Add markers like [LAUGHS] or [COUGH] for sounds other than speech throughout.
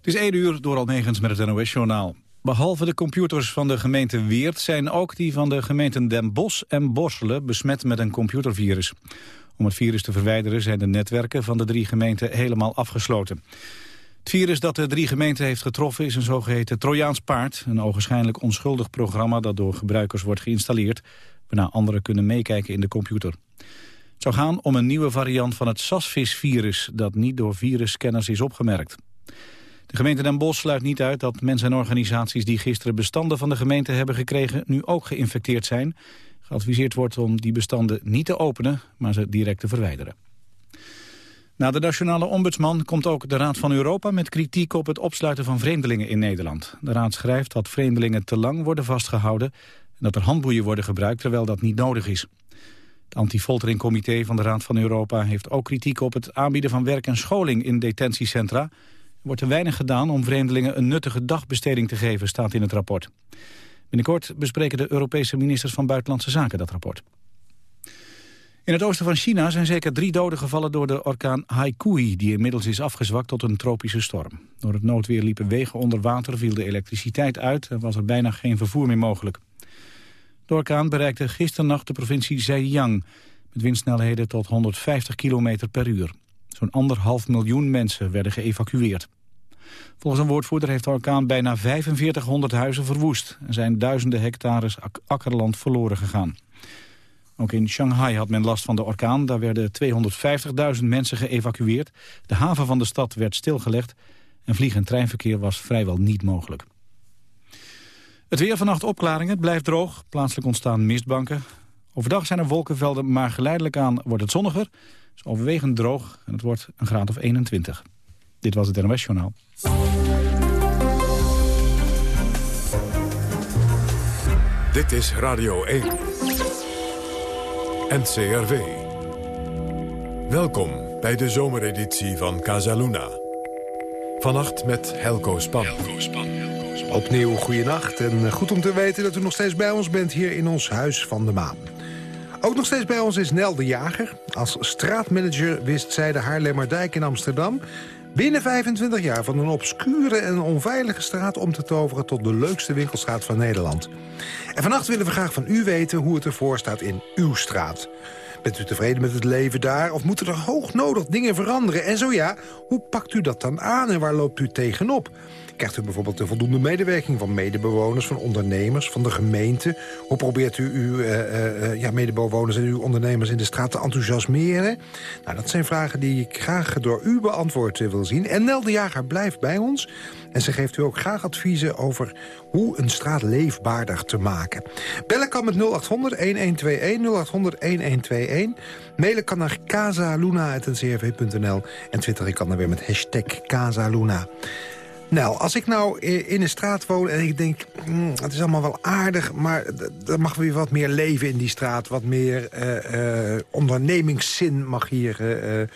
Het is één uur door Almegens met het NOS-journaal. Behalve de computers van de gemeente Weert zijn ook die van de gemeenten Den Bosch en Borselen besmet met een computervirus. Om het virus te verwijderen zijn de netwerken van de drie gemeenten helemaal afgesloten. Het virus dat de drie gemeenten heeft getroffen is een zogeheten Trojaans paard. Een ogenschijnlijk onschuldig programma dat door gebruikers wordt geïnstalleerd... waarna anderen kunnen meekijken in de computer. Het zou gaan om een nieuwe variant van het SASVIS-virus... dat niet door virusscanners is opgemerkt. De gemeente Den Bosch sluit niet uit dat mensen en organisaties... die gisteren bestanden van de gemeente hebben gekregen... nu ook geïnfecteerd zijn. Geadviseerd wordt om die bestanden niet te openen... maar ze direct te verwijderen. Na de nationale ombudsman komt ook de Raad van Europa met kritiek op het opsluiten van vreemdelingen in Nederland. De Raad schrijft dat vreemdelingen te lang worden vastgehouden en dat er handboeien worden gebruikt terwijl dat niet nodig is. Het antifolteringcomité van de Raad van Europa heeft ook kritiek op het aanbieden van werk en scholing in detentiecentra. Er wordt te weinig gedaan om vreemdelingen een nuttige dagbesteding te geven, staat in het rapport. Binnenkort bespreken de Europese ministers van Buitenlandse Zaken dat rapport. In het oosten van China zijn zeker drie doden gevallen door de orkaan Haikui... die inmiddels is afgezwakt tot een tropische storm. Door het noodweer liepen wegen onder water, viel de elektriciteit uit... en was er bijna geen vervoer meer mogelijk. De orkaan bereikte gisternacht de provincie Zhejiang... met windsnelheden tot 150 km per uur. Zo'n anderhalf miljoen mensen werden geëvacueerd. Volgens een woordvoerder heeft de orkaan bijna 4500 huizen verwoest... en zijn duizenden hectares akkerland verloren gegaan. Ook in Shanghai had men last van de orkaan. Daar werden 250.000 mensen geëvacueerd. De haven van de stad werd stilgelegd. En vlieg- en treinverkeer was vrijwel niet mogelijk. Het weer vannacht opklaringen. Het blijft droog. Plaatselijk ontstaan mistbanken. Overdag zijn er wolkenvelden, maar geleidelijk aan wordt het zonniger. Is overwegend droog en het wordt een graad of 21. Dit was het NOS Journaal. Dit is Radio 1. NCRV. Welkom bij de zomereditie van Casaluna. Vannacht met Helco Span. Opnieuw goeienacht en goed om te weten dat u nog steeds bij ons bent hier in ons Huis van de Maan. Ook nog steeds bij ons is Nel de Jager. Als straatmanager wist zij de Haarlemmerdijk in Amsterdam... binnen 25 jaar van een obscure en onveilige straat om te toveren... tot de leukste winkelstraat van Nederland. En vannacht willen we graag van u weten hoe het ervoor staat in uw straat. Bent u tevreden met het leven daar of moeten er hoognodig dingen veranderen? En zo ja, hoe pakt u dat dan aan en waar loopt u tegenop? Krijgt u bijvoorbeeld de voldoende medewerking van medebewoners, van ondernemers, van de gemeente? Hoe probeert u uw uh, ja, medebewoners en uw ondernemers in de straat te enthousiasmeren? Nou, dat zijn vragen die ik graag door u beantwoord wil zien. En Nel de Jager blijft bij ons. En ze geeft u ook graag adviezen over hoe een straat leefbaarder te maken. Bellen kan met 0800-1121, 0800-1121. Mailen kan naar casaluna.ncrv.nl. En twitteren kan dan weer met hashtag Casaluna. Nou, als ik nou in een straat woon en ik denk... Hmm, het is allemaal wel aardig, maar er mag weer wat meer leven in die straat. Wat meer uh, uh, ondernemingszin mag hier uh,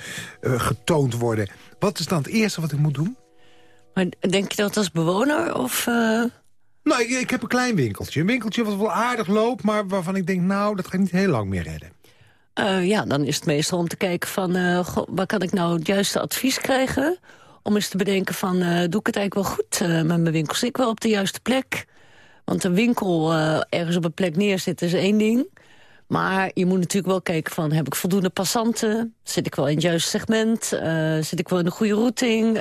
getoond worden. Wat is dan het eerste wat ik moet doen? Maar denk je dat als bewoner of... Nou, ik, ik, heb een klein winkeltje. Een winkeltje wat wel aardig loopt, maar waarvan ik denk... nou, dat ga ik niet heel lang meer redden. ja, dan is het meestal om te kijken van... waar kan ik nou het juiste advies krijgen om eens te bedenken van, uh, doe ik het eigenlijk wel goed uh, met mijn winkel? Zit ik wel op de juiste plek? Want een winkel uh, ergens op een plek neerzetten is één ding. Maar je moet natuurlijk wel kijken van, heb ik voldoende passanten? Zit ik wel in het juiste segment? zit ik wel in de goede routing?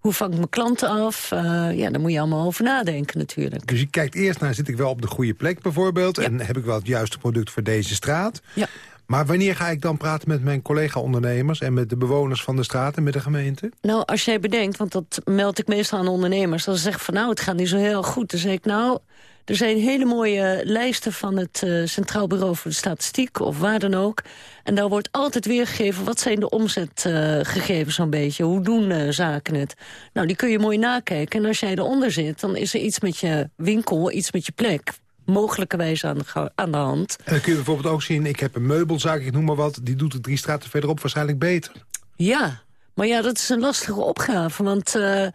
hoe vang ik mijn klanten af? ja, daar moet je allemaal over nadenken natuurlijk. Dus je kijkt eerst naar, zit ik wel op de goede plek bijvoorbeeld? En heb ik wel het juiste product voor deze straat? Ja. Maar wanneer ga ik dan praten met mijn collega-ondernemers... en met de bewoners van de straat en met de gemeente? Nou, als jij bedenkt, want dat meld ik meestal aan ondernemers... dan zeggen van nou, het gaat niet zo heel goed. Dan zeg ik nou, er zijn hele mooie lijsten van het uh, Centraal Bureau voor de Statistiek... of waar dan ook. En daar wordt altijd weergegeven, wat zijn de omzetgegevens uh, zo'n beetje? Hoe doen uh, zaken het? Nou, die kun je mooi nakijken. En als jij eronder zit, dan is er iets met je winkel, iets met je plek mogelijkerwijs aan de, aan de hand. En dan kun je bijvoorbeeld ook zien, ik heb een meubelzaak, ik noem maar wat... die doet het drie straten verderop waarschijnlijk beter. Ja, maar ja, dat is een lastige opgave, want... Uh,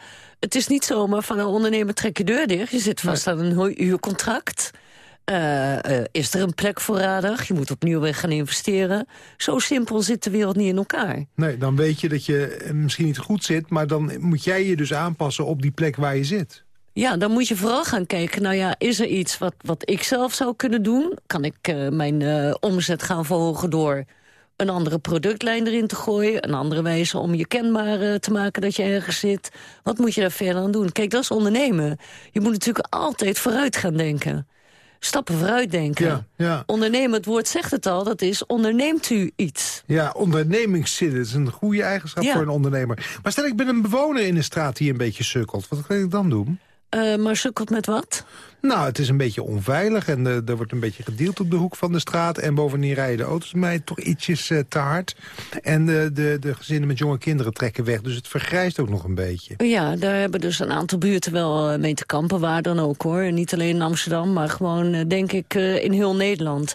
het is niet zomaar van een ondernemer trek je deur dicht. Je zit vast aan een huurcontract. Uh, uh, is er een plek voorradig? Je moet opnieuw weer gaan investeren. Zo simpel zit de wereld niet in elkaar. Nee, dan weet je dat je misschien niet goed zit... maar dan moet jij je dus aanpassen op die plek waar je zit. Ja, dan moet je vooral gaan kijken, nou ja, is er iets wat, wat ik zelf zou kunnen doen? Kan ik uh, mijn uh, omzet gaan verhogen door een andere productlijn erin te gooien... een andere wijze om je kenbaar uh, te maken dat je ergens zit? Wat moet je daar verder aan doen? Kijk, dat is ondernemen. Je moet natuurlijk altijd vooruit gaan denken. Stappen vooruit denken. Ja, ja. Ondernemen, het woord zegt het al, dat is onderneemt u iets. Ja, ondernemingszin is een goede eigenschap Ja. voor een ondernemer. Maar stel ik ben een bewoner in de straat die een beetje sukkelt. Wat kan ik dan doen? Uh, maar sukkelt met wat? Nou, het is een beetje onveilig en uh, er wordt een beetje gedeeld op de hoek van de straat. En bovendien rijden de auto's mij toch ietsjes uh, te hard. En de, de, de gezinnen met jonge kinderen trekken weg, dus het vergrijst ook nog een beetje. Ja, daar hebben dus een aantal buurten wel mee te kampen, waar dan ook hoor. En niet alleen in Amsterdam, maar gewoon denk ik in heel Nederland.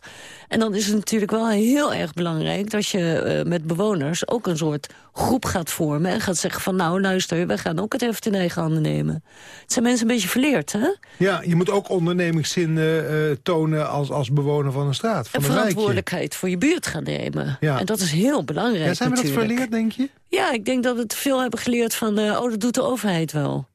En dan is het natuurlijk wel heel erg belangrijk dat je met bewoners ook een soort groep gaat vormen. En gaat zeggen van nou luister, we gaan ook het heft in eigen handen nemen. Het zijn mensen een beetje verleerd, hè? Ja, je moet ook ondernemingszin uh, tonen als, als bewoner van een straat. Van en een verantwoordelijkheid wijkje. voor je buurt gaan nemen. Ja. En dat is heel belangrijk Ja, zijn we dat verleerd, denk je? Ja, ik denk dat we het veel hebben geleerd van... Uh, oh, dat doet de overheid wel.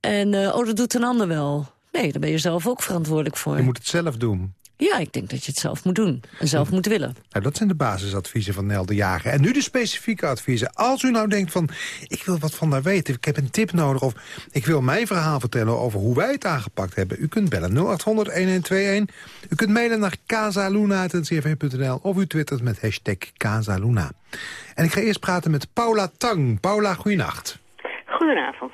En uh, oh, dat doet een ander wel. Nee, daar ben je zelf ook verantwoordelijk voor. Je moet het zelf doen. Ja, ik denk dat je het zelf moet doen. En zelf Hm. moet willen. Nou, dat zijn de basisadviezen van Nel de Jager. En nu de specifieke adviezen. Als u nou denkt van, ik wil wat van daar weten. Ik heb een tip nodig of ik wil mijn verhaal vertellen over hoe wij het aangepakt hebben. U kunt bellen 0800-1121. U kunt mailen naar casaluna.ncrv.nl of u twittert met hashtag Casaluna. En ik ga eerst praten met Paula Tang. Paula, goeienacht. Goedenavond.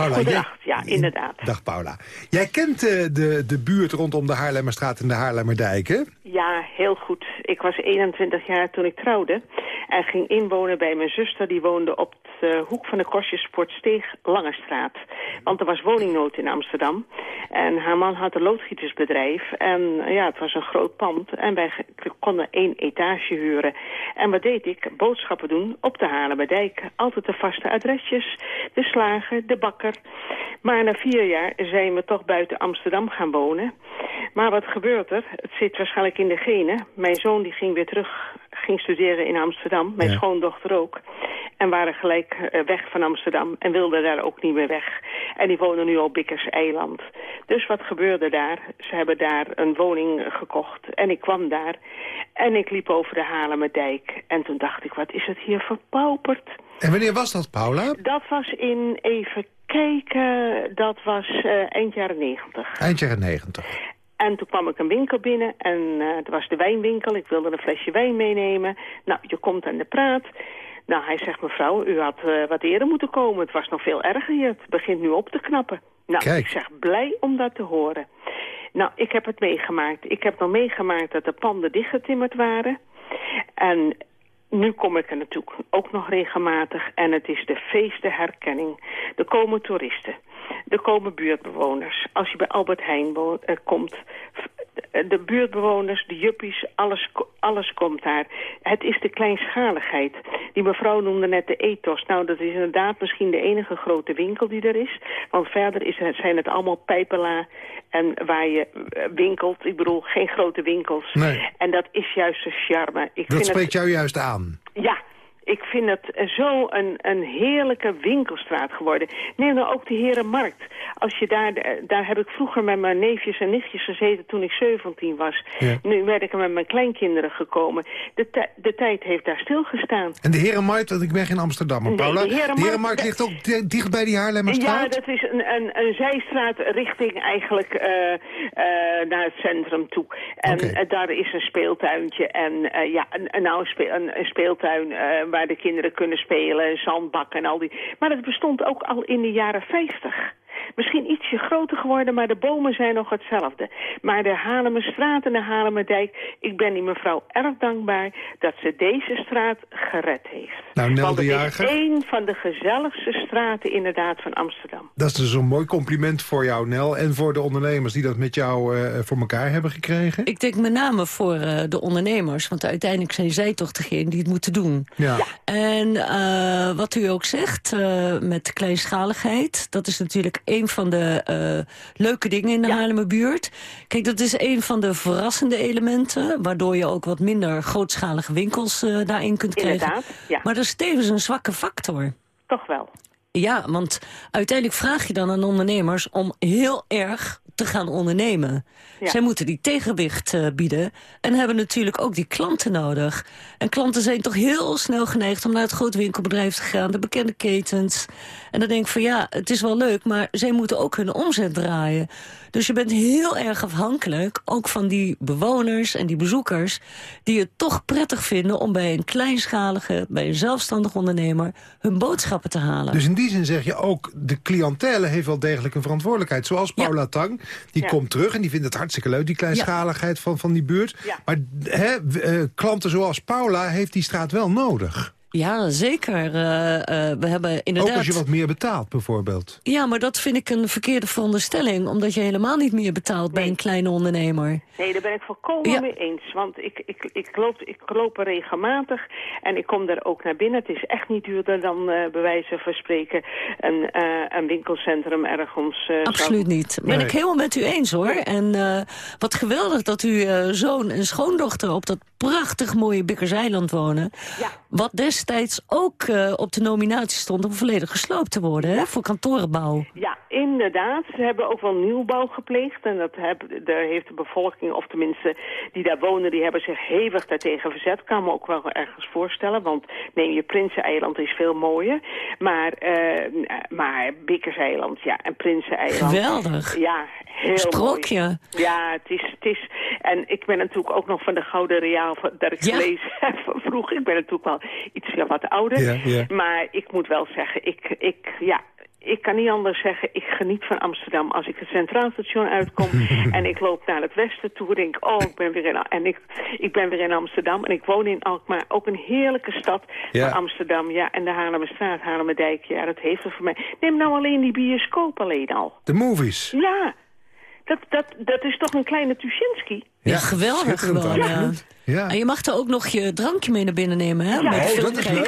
Paula, Goedenacht, jij- ja, inderdaad. Dag Paula. Jij kent eh, de, de buurt rondom de Haarlemmerstraat en de Haarlemmerdijk, hè? Ja, heel goed. Ik was 21 jaar toen ik trouwde en ging inwonen bij mijn zuster. Die woonde op de hoek van de Kostjespoortsteeg Langestraat. Want er was woningnood in Amsterdam. En haar man had een loodgietersbedrijf. En ja, het was een groot pand. En wij konden één etage huren. En wat deed ik? Boodschappen doen op de Haarlemmerdijk. Altijd de vaste adresjes. De slager, de bakker. Maar na vier jaar zijn we toch buiten Amsterdam gaan wonen. Maar wat gebeurt er? Het zit waarschijnlijk in de genen. Mijn zoon die ging weer terug, ging studeren in Amsterdam. Mijn Ja. schoondochter ook. En waren gelijk eh, weg van Amsterdam en wilden daar ook niet meer weg. En die wonen nu op Bikkers Eiland. Dus wat gebeurde daar? Ze hebben daar een woning gekocht. En ik kwam daar. En ik liep over de Haarlemmerdijk. En toen dacht ik, wat is het hier verpauperd? En wanneer was dat, Paula? Dat was in, even kijken, dat was eh, eind jaren negentig. Eind jaren negentig. En toen kwam ik een winkel binnen en eh het was de wijnwinkel. Ik wilde een flesje wijn meenemen. Nou, je komt aan de praat. Nou, hij zegt, mevrouw, u had eh, wat eerder moeten komen. Het was nog veel erger hier. Het begint nu op te knappen. Nou, Kijk. ik zeg, blij om dat te horen. Nou, ik heb het meegemaakt. Ik heb nog meegemaakt dat de panden dichtgetimmerd waren. En nu kom ik er natuurlijk ook nog regelmatig. En het is de feestenherkenning. Er komen toeristen. Er komen buurtbewoners. Als je bij Albert Heijn eh, komt... f- de buurtbewoners, de juppies, alles, alles komt daar. Het is de kleinschaligheid. Die mevrouw noemde net de ethos. Nou, dat is inderdaad misschien de enige grote winkel die er is. Want verder is het, zijn het allemaal pijpela en waar je eh, winkelt. Ik bedoel, geen grote winkels. Nee. En dat is juist de charme. Ik Dat vind spreekt het, jou juist aan. Ja, ik vind het zo een, een heerlijke winkelstraat geworden. Neem nou ook de Herenmarkt. Als je daar, eh, daar heb ik vroeger met mijn neefjes en nichtjes gezeten toen ik 17 was. Ja. Nu werd ik er met mijn kleinkinderen gekomen. De, de tijd heeft daar stilgestaan. En de Herenmarkt, want ik ben geen Amsterdammer, Nee, Paula. de Herenmarkt- ligt ook di- dicht bij die Ja, Haarlemmerstraat? dat is een, een, een zijstraat richting eigenlijk eh, eh, naar het centrum toe. En daar is een speeltuintje en ja, een, nou, een, speel- een, een speeltuin waar de kinderen kunnen spelen, een zandbak en al die. Maar dat bestond ook al in de jaren 50. Misschien ietsje groter geworden, maar de bomen zijn nog hetzelfde. Maar de Haarlemmerstraat en de Haarlemmerdijk, ik ben die mevrouw erg dankbaar dat ze deze straat gered heeft. Nou, Nel Want de het Jager. is één van de gezelligste straten inderdaad van Amsterdam. Dat is dus een mooi compliment voor jou, Nel. En voor de ondernemers die dat met jou eh, voor elkaar hebben gekregen. Ik denk met name voor eh, de ondernemers. Want uiteindelijk zijn zij toch degene die het moeten doen. Ja. En eh, wat u ook zegt, eh, met kleinschaligheid... dat is natuurlijk een een van de uh, leuke dingen in de ja. Haarlemmerbuurt. Kijk, dat is een van de verrassende elementen... waardoor je ook wat minder grootschalige winkels uh, daarin kunt krijgen. Inderdaad, ja. Maar dat is tevens een zwakke factor. Toch wel. Ja, want uiteindelijk vraag je dan aan ondernemers om heel erg te gaan ondernemen. Zij moeten die tegenwicht uh, bieden en hebben natuurlijk ook die klanten nodig. En klanten zijn toch heel snel geneigd om naar het groot winkelbedrijf te gaan, de bekende ketens. En dan denk ik van ja, het is wel leuk, maar zij moeten ook hun omzet draaien. Dus je bent heel erg afhankelijk, ook van die bewoners en die bezoekers... die het toch prettig vinden om bij een kleinschalige, bij een zelfstandig ondernemer... hun boodschappen te halen. Dus in die zin zeg je ook, de cliëntele heeft wel degelijk een verantwoordelijkheid. Zoals Paula Tang, die komt terug en die vindt het hartstikke leuk... die kleinschaligheid van, van die buurt. Maar hè, uh, klanten zoals Paula heeft die straat wel nodig. Ja, zeker. Uh, uh, we hebben inderdaad... Ook als je wat meer betaalt, bijvoorbeeld. Ja, maar dat vind ik een verkeerde veronderstelling. Omdat je helemaal niet meer betaalt bij een kleine ondernemer. Nee, daar ben ik volkomen mee eens. Want ik, ik, ik, loop, ik loop er regelmatig en ik kom daar ook naar binnen. Het is echt niet duurder dan uh, bij wijze van spreken een, een winkelcentrum ergens. Absoluut niet. Ben nee. ik helemaal met u eens hoor. En wat geweldig dat u zoon en schoondochter op dat prachtig mooie Bikkerseiland wonen. Ja. Wat destijds ook uh, op de nominatie stond om volledig gesloopt te worden, hè, voor kantorenbouw. Ja, inderdaad. Ze hebben ook wel nieuwbouw gepleegd. En dat heb, daar heeft de bevolking, of tenminste die daar wonen, die hebben zich hevig daartegen verzet. Kan me ook wel ergens voorstellen, want neem je Prinseneiland is veel mooier. Maar, uh, maar Bikkerseiland, ja, en Prinseneiland. Geweldig. Ja, heel Sprookje. Mooi. Ja, het is, het is... En ik ben natuurlijk ook nog van de Gouden Reaal dat ik Ja. gelezen heb van vroeger. Ik ben natuurlijk wel iets wat ouder. Ja, ja. Maar ik moet wel zeggen, ik, ik, ja, ik kan niet anders zeggen, ik geniet van Amsterdam. Als ik het Centraal Station uitkom [LAUGHS] en ik loop naar het westen toe, denk ik, oh, ik ben weer in, en ik, ik ben weer in Amsterdam. En ik woon in Alkmaar, ook een heerlijke stad Ja. van Amsterdam. Ja, en de Haarlemmerstraat, Haarlemmerdijk, ja, dat heeft het voor mij. Neem nou alleen die bioscoop alleen al. De movies. Ja, dat, dat, dat is toch een kleine Tuschinski? Ja, geweldig gewoon. Ja. Ja. En je mag er ook nog je drankje mee naar binnen nemen, hè? Ja, met oh, dat is leuk.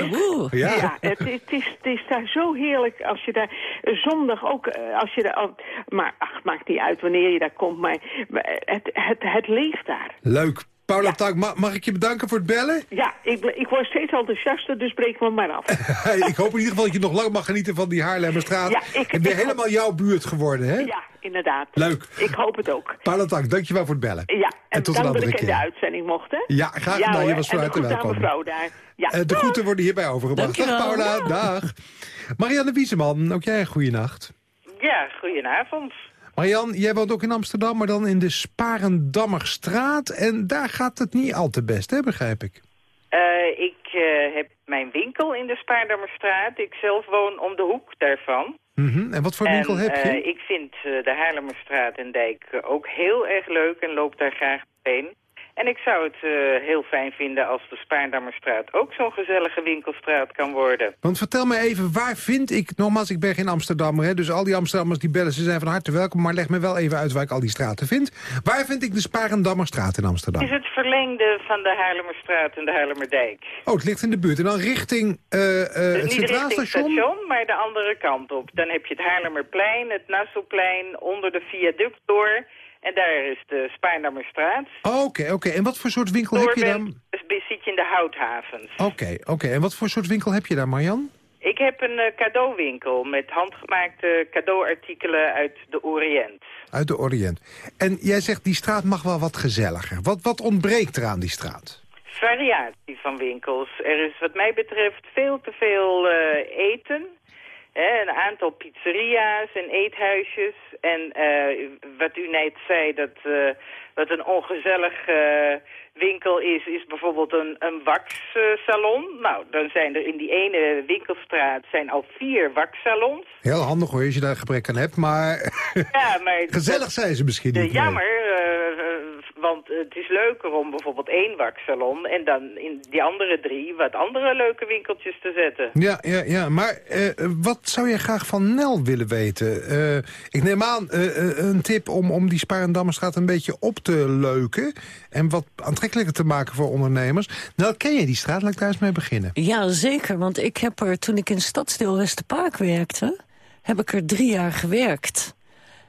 Ja. Ja, het, het, is, het is daar zo heerlijk als je daar zondag ook, eh, als je daar, al- maar ach, maakt niet uit wanneer je daar komt, maar maar het, het, het leeft daar. Leuk. Paula Ja. Ma- mag ik je bedanken voor het bellen? Ja, ik, ik word steeds enthousiaster, dus breek me maar af. [LAUGHS] Ik hoop in ieder geval dat je nog lang mag genieten van die Haarlemmerstraat. Ja, ik- het weer ik- helemaal jouw buurt geworden, hè? Ja, inderdaad. Leuk. Ik hoop het ook. Paula Tak, dankjewel voor het bellen. Ja, en, tot een dat andere ik in de uitzending mocht, hè? Ja, graag gedaan. Je hoor, was en harte de welkom. mevrouw daar. Ja. Eh, de groeten worden hierbij overgebracht. Dag. Paula, dag. Marianne Wieseman, ook jij een goede nacht. Ja, goedenavond. Marian, jij woont ook in Amsterdam, maar dan in de Sparendammerstraat. En daar gaat het niet al te best, hè, begrijp ik. Eh, ik eh, heb mijn winkel in de Spaardammerstraat. Ik zelf woon om de hoek daarvan. Mhm. En wat voor winkel heb je? eh, ik vind de Haarlemmerstraat en Dijk ook heel erg leuk en loop daar graag heen. En ik zou het eh, heel fijn vinden als de Spaardammerstraat ook zo'n gezellige winkelstraat kan worden. Want vertel me even, waar vind ik... Nogmaals, ik ben geen Amsterdammer, hè, dus al die Amsterdammers die bellen... ze zijn van harte welkom, maar leg me wel even uit waar ik al die straten vind. Waar vind ik de Sparendammerstraat in Amsterdam? Het is het verlengde van de Haarlemmerstraat en de Haarlemmerdijk. Oh, het ligt in de buurt. En dan richting eh, Dus het niet Centraal richting Station? station, maar de andere kant op. Dan heb je het Haarlemmerplein, het Nassauplein, onder de viaduct door. En daar is de Spaarnammerstraat. Oké, oké. En wat voor soort winkel heb je dan? dus zit je in de houthavens. Oké, oké. En wat voor soort winkel heb je daar, Marjan? Ik heb een eh, cadeauwinkel met handgemaakte cadeauartikelen uit de Oriënt. Uit de Oriënt. En jij zegt, die straat mag wel wat gezelliger. Wat, wat ontbreekt er aan die straat? Variatie van winkels. Er is wat mij betreft veel te veel eh, eten. Hè, een aantal pizzeria's en eethuisjes. En eh, wat u net zei, dat eh, wat een ongezellig eh, winkel is, is bijvoorbeeld een, een waxsalon. nou, dan zijn er in die ene winkelstraat zijn al vier waxsalons. Heel handig hoor, als je daar gebrek aan hebt. Maar [LAUGHS] Ja, maar [LAUGHS] gezellig zijn ze misschien Eh, niet. nee. jammer, eh, eh, want het is leuker om bijvoorbeeld één waxsalon... en dan in die andere drie wat andere leuke winkeltjes te zetten. Ja, ja, ja. Maar eh, wat zou je graag van Nel willen weten? Eh, ik neem aan eh, eh, een tip om, om die Sparendammerstraat een beetje op te leuken... en wat aantrekkelijker te maken voor ondernemers. Nel, ken je die straat? Laat ik daar eens mee beginnen. Ja, zeker. Want ik heb er, toen ik in Stadsdeel Westerpark werkte... heb ik er drie jaar gewerkt.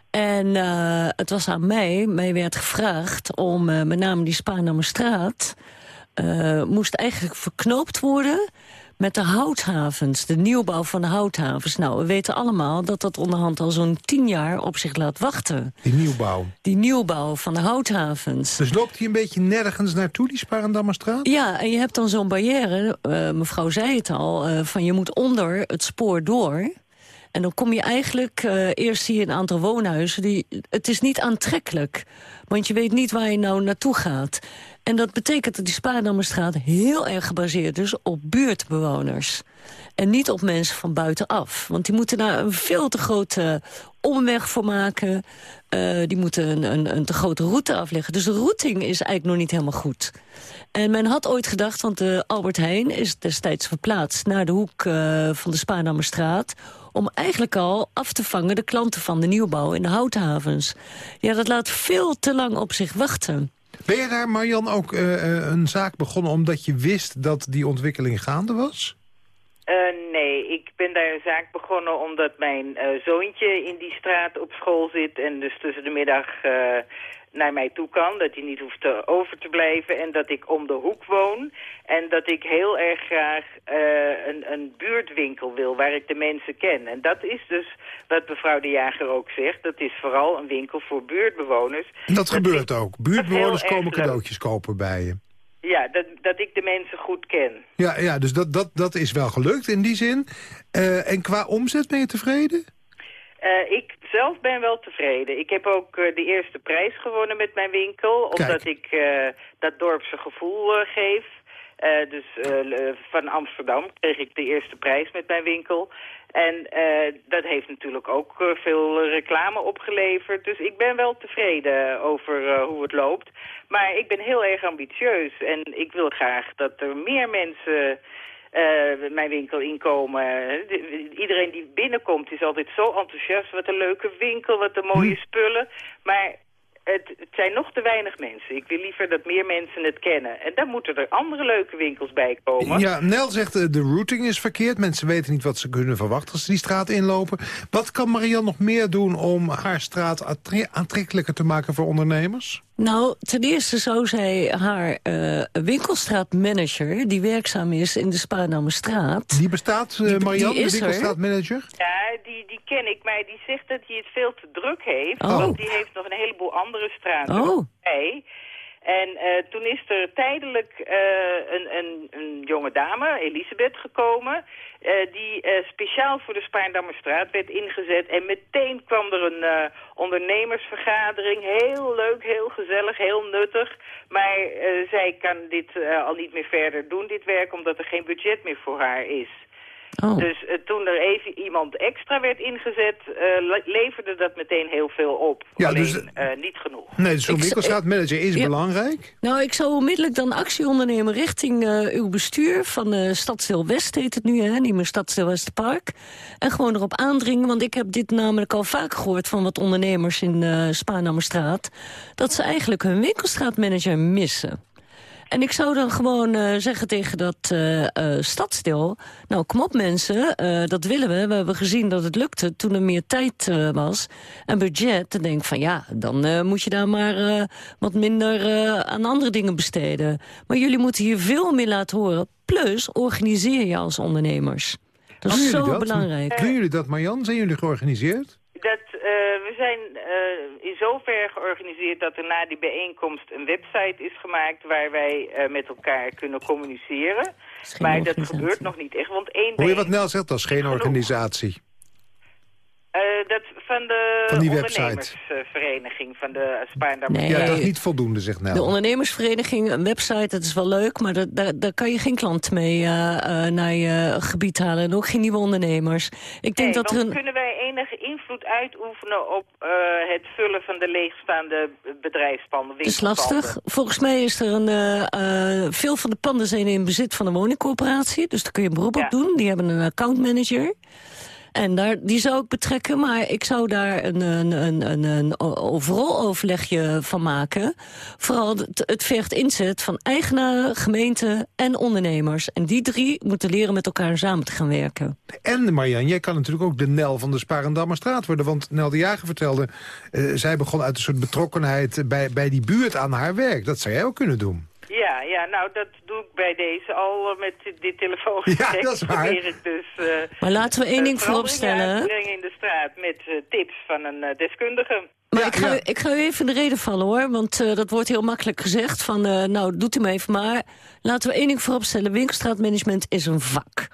En uh, het was aan mij, mij werd gevraagd om uh, met name die Spaarnammerstraat... Uh, moest eigenlijk verknoopt worden met de houthavens, de nieuwbouw van de houthavens. Nou, we weten allemaal dat dat onderhand al zo'n tien jaar op zich laat wachten. Die nieuwbouw? Die nieuwbouw van de houthavens. Dus loopt hij een beetje nergens naartoe, die Sparendammerstraat? Ja, en je hebt dan zo'n barrière, uh, mevrouw zei het al... Uh, van je moet onder het spoor door... En dan kom je eigenlijk, uh, eerst zie je een aantal woonhuizen. Die, het is niet aantrekkelijk, want je weet niet waar je nou naartoe gaat. En dat betekent dat die Spaardammerstraat heel erg gebaseerd is op buurtbewoners. En niet op mensen van buitenaf. Want die moeten daar een veel te grote omweg voor maken. Uh, die moeten een, een, een te grote route afleggen. Dus de routing is eigenlijk nog niet helemaal goed. En men had ooit gedacht, want de Albert Heijn is destijds verplaatst... naar de hoek uh, van de Spaardammerstraat om eigenlijk al af te vangen de klanten van de nieuwbouw in de houthavens. Ja, dat laat veel te lang op zich wachten. Ben je daar, Marjan, ook uh, een zaak begonnen omdat je wist dat die ontwikkeling gaande was? Uh, nee, ik ben daar een zaak begonnen omdat mijn zoontje in die straat op school zit... en dus tussen de middag naar mij toe kan, dat hij niet hoeft te over te blijven... en dat ik om de hoek woon en dat ik heel erg graag een, een buurtwinkel wil waar ik de mensen ken. En dat is dus wat mevrouw de Jager ook zegt, dat is vooral een winkel voor buurtbewoners. En dat, dat gebeurt ik, ook. Buurtbewoners komen cadeautjes kopen bij je. Ja, dat, dat ik de mensen goed ken. Ja, ja dus dat, dat, dat is wel gelukt in die zin. Uh, en qua omzet ben je tevreden? Uh, ik zelf ben wel tevreden. Ik heb ook uh, de eerste prijs gewonnen met mijn winkel. Omdat Kijk. ik dat dorpse gevoel geef. dus van Amsterdam kreeg ik de eerste prijs met mijn winkel. En dat heeft natuurlijk ook veel reclame opgeleverd. Dus ik ben wel tevreden over hoe het loopt. Maar ik ben heel erg ambitieus. En ik wil graag dat er meer mensen mijn winkel inkomen. De, iedereen die binnenkomt is altijd zo enthousiast. Wat een leuke winkel, wat een mooie spullen. Maar het, het, zijn nog te weinig mensen. Ik wil liever dat meer mensen het kennen. En dan moeten er andere leuke winkels bij komen. Ja, Nel zegt uh, de routing is verkeerd. Mensen weten niet wat ze kunnen verwachten als ze die straat inlopen. Wat kan Marianne nog meer doen om haar straat aantrekkelijker te maken voor ondernemers? Nou, ten eerste zou zij haar uh, winkelstraatmanager... die werkzaam is in de Spaarnamerstraat... Die bestaat, uh, Marianne, de winkelstraatmanager? Ja, die, die ken ik, maar die zegt dat hij het veel te druk heeft. Oh. Want die heeft nog een heleboel andere straten oh. bij. En uh, toen is er tijdelijk uh, een, een, een, jonge dame, Elisabeth, gekomen... Uh, die speciaal voor de Spaardammerstraat werd ingezet. En meteen kwam er een ondernemersvergadering. Heel leuk, heel gezellig, heel nuttig. Maar zij kan dit al niet meer verder doen, dit werk... omdat er geen budget meer voor haar is. Oh. Dus uh, toen er even iemand extra werd ingezet, uh, leverde dat meteen heel veel op. Ja, Alleen dus, uh, niet genoeg. Nee, dus zo'n winkelstraatmanager is ja. belangrijk. Nou, ik zou onmiddellijk dan actie ondernemen richting uw bestuur van Stadsdeel West heet het nu, hè, niet meer Stadsdeel Westpark. En gewoon erop aandringen, want ik heb dit namelijk al vaak gehoord van wat ondernemers in uh, dat ze eigenlijk hun winkelstraatmanager missen. En ik zou dan gewoon uh, zeggen tegen dat uh, uh, stadsdeel... nou, kom op mensen, dat willen we. We hebben gezien dat het lukte toen er meer tijd was. En budget, dan denk ik van ja, dan moet je daar maar wat minder aan andere dingen besteden. Maar jullie moeten hier veel meer laten horen. Plus, organiseer je als ondernemers. Dat is zo dat? belangrijk. Doen jullie dat, Marjan? Zijn jullie georganiseerd? Dat, uh, we zijn uh, in zover georganiseerd dat er na die bijeenkomst een website is gemaakt waar wij uh, met elkaar kunnen communiceren. Maar dat gebeurt nog niet echt, want één Hoor je wat Nel zegt? Dat is geen organisatie. Uh, dat van de van die ondernemersvereniging, van de Spaarndammer. Nee. Ja, dat is niet voldoende, zegt Nel. De ondernemersvereniging, een website, dat is wel leuk... maar dat, daar, daar kan je geen klant mee uh, uh, naar je gebied halen. En ook geen nieuwe ondernemers. Ik denk nee, dat er een... kunnen wij enige invloed uitoefenen... op het vullen van de leegstaande bedrijfspanden, Dat is lastig. Volgens mij is er een... veel van de panden zijn in bezit van een woningcorporatie. Dus daar kun je een beroep ja. op doen. Die hebben een accountmanager... En daar, die zou ik betrekken, maar ik zou daar een, een, een, een, een overal overlegje van maken. Vooral het, het vergt inzet van eigenaren, gemeenten en ondernemers. En die drie moeten leren met elkaar samen te gaan werken. En Marjan, jij kan natuurlijk ook de Nel van de Sparendammerstraat worden. Want Nel de Jager vertelde, uh, zij begon uit een soort betrokkenheid bij, bij die buurt aan haar werk. Dat zou jij ook kunnen doen. Ja, ja, nou dat doe ik bij deze al uh, met dit telefoon. Ja, [LAUGHS] dat is waar. Ik dus, uh, maar laten we één ding vooropstellen. brengen in de straat met tips van een deskundige. Maar ja, ik, ga, ja. ik ga u even in de reden vallen hoor, want uh, dat wordt heel makkelijk gezegd. Van, uh, nou, doet u maar even maar. Laten we één ding vooropstellen. Winkelstraatmanagement is een vak.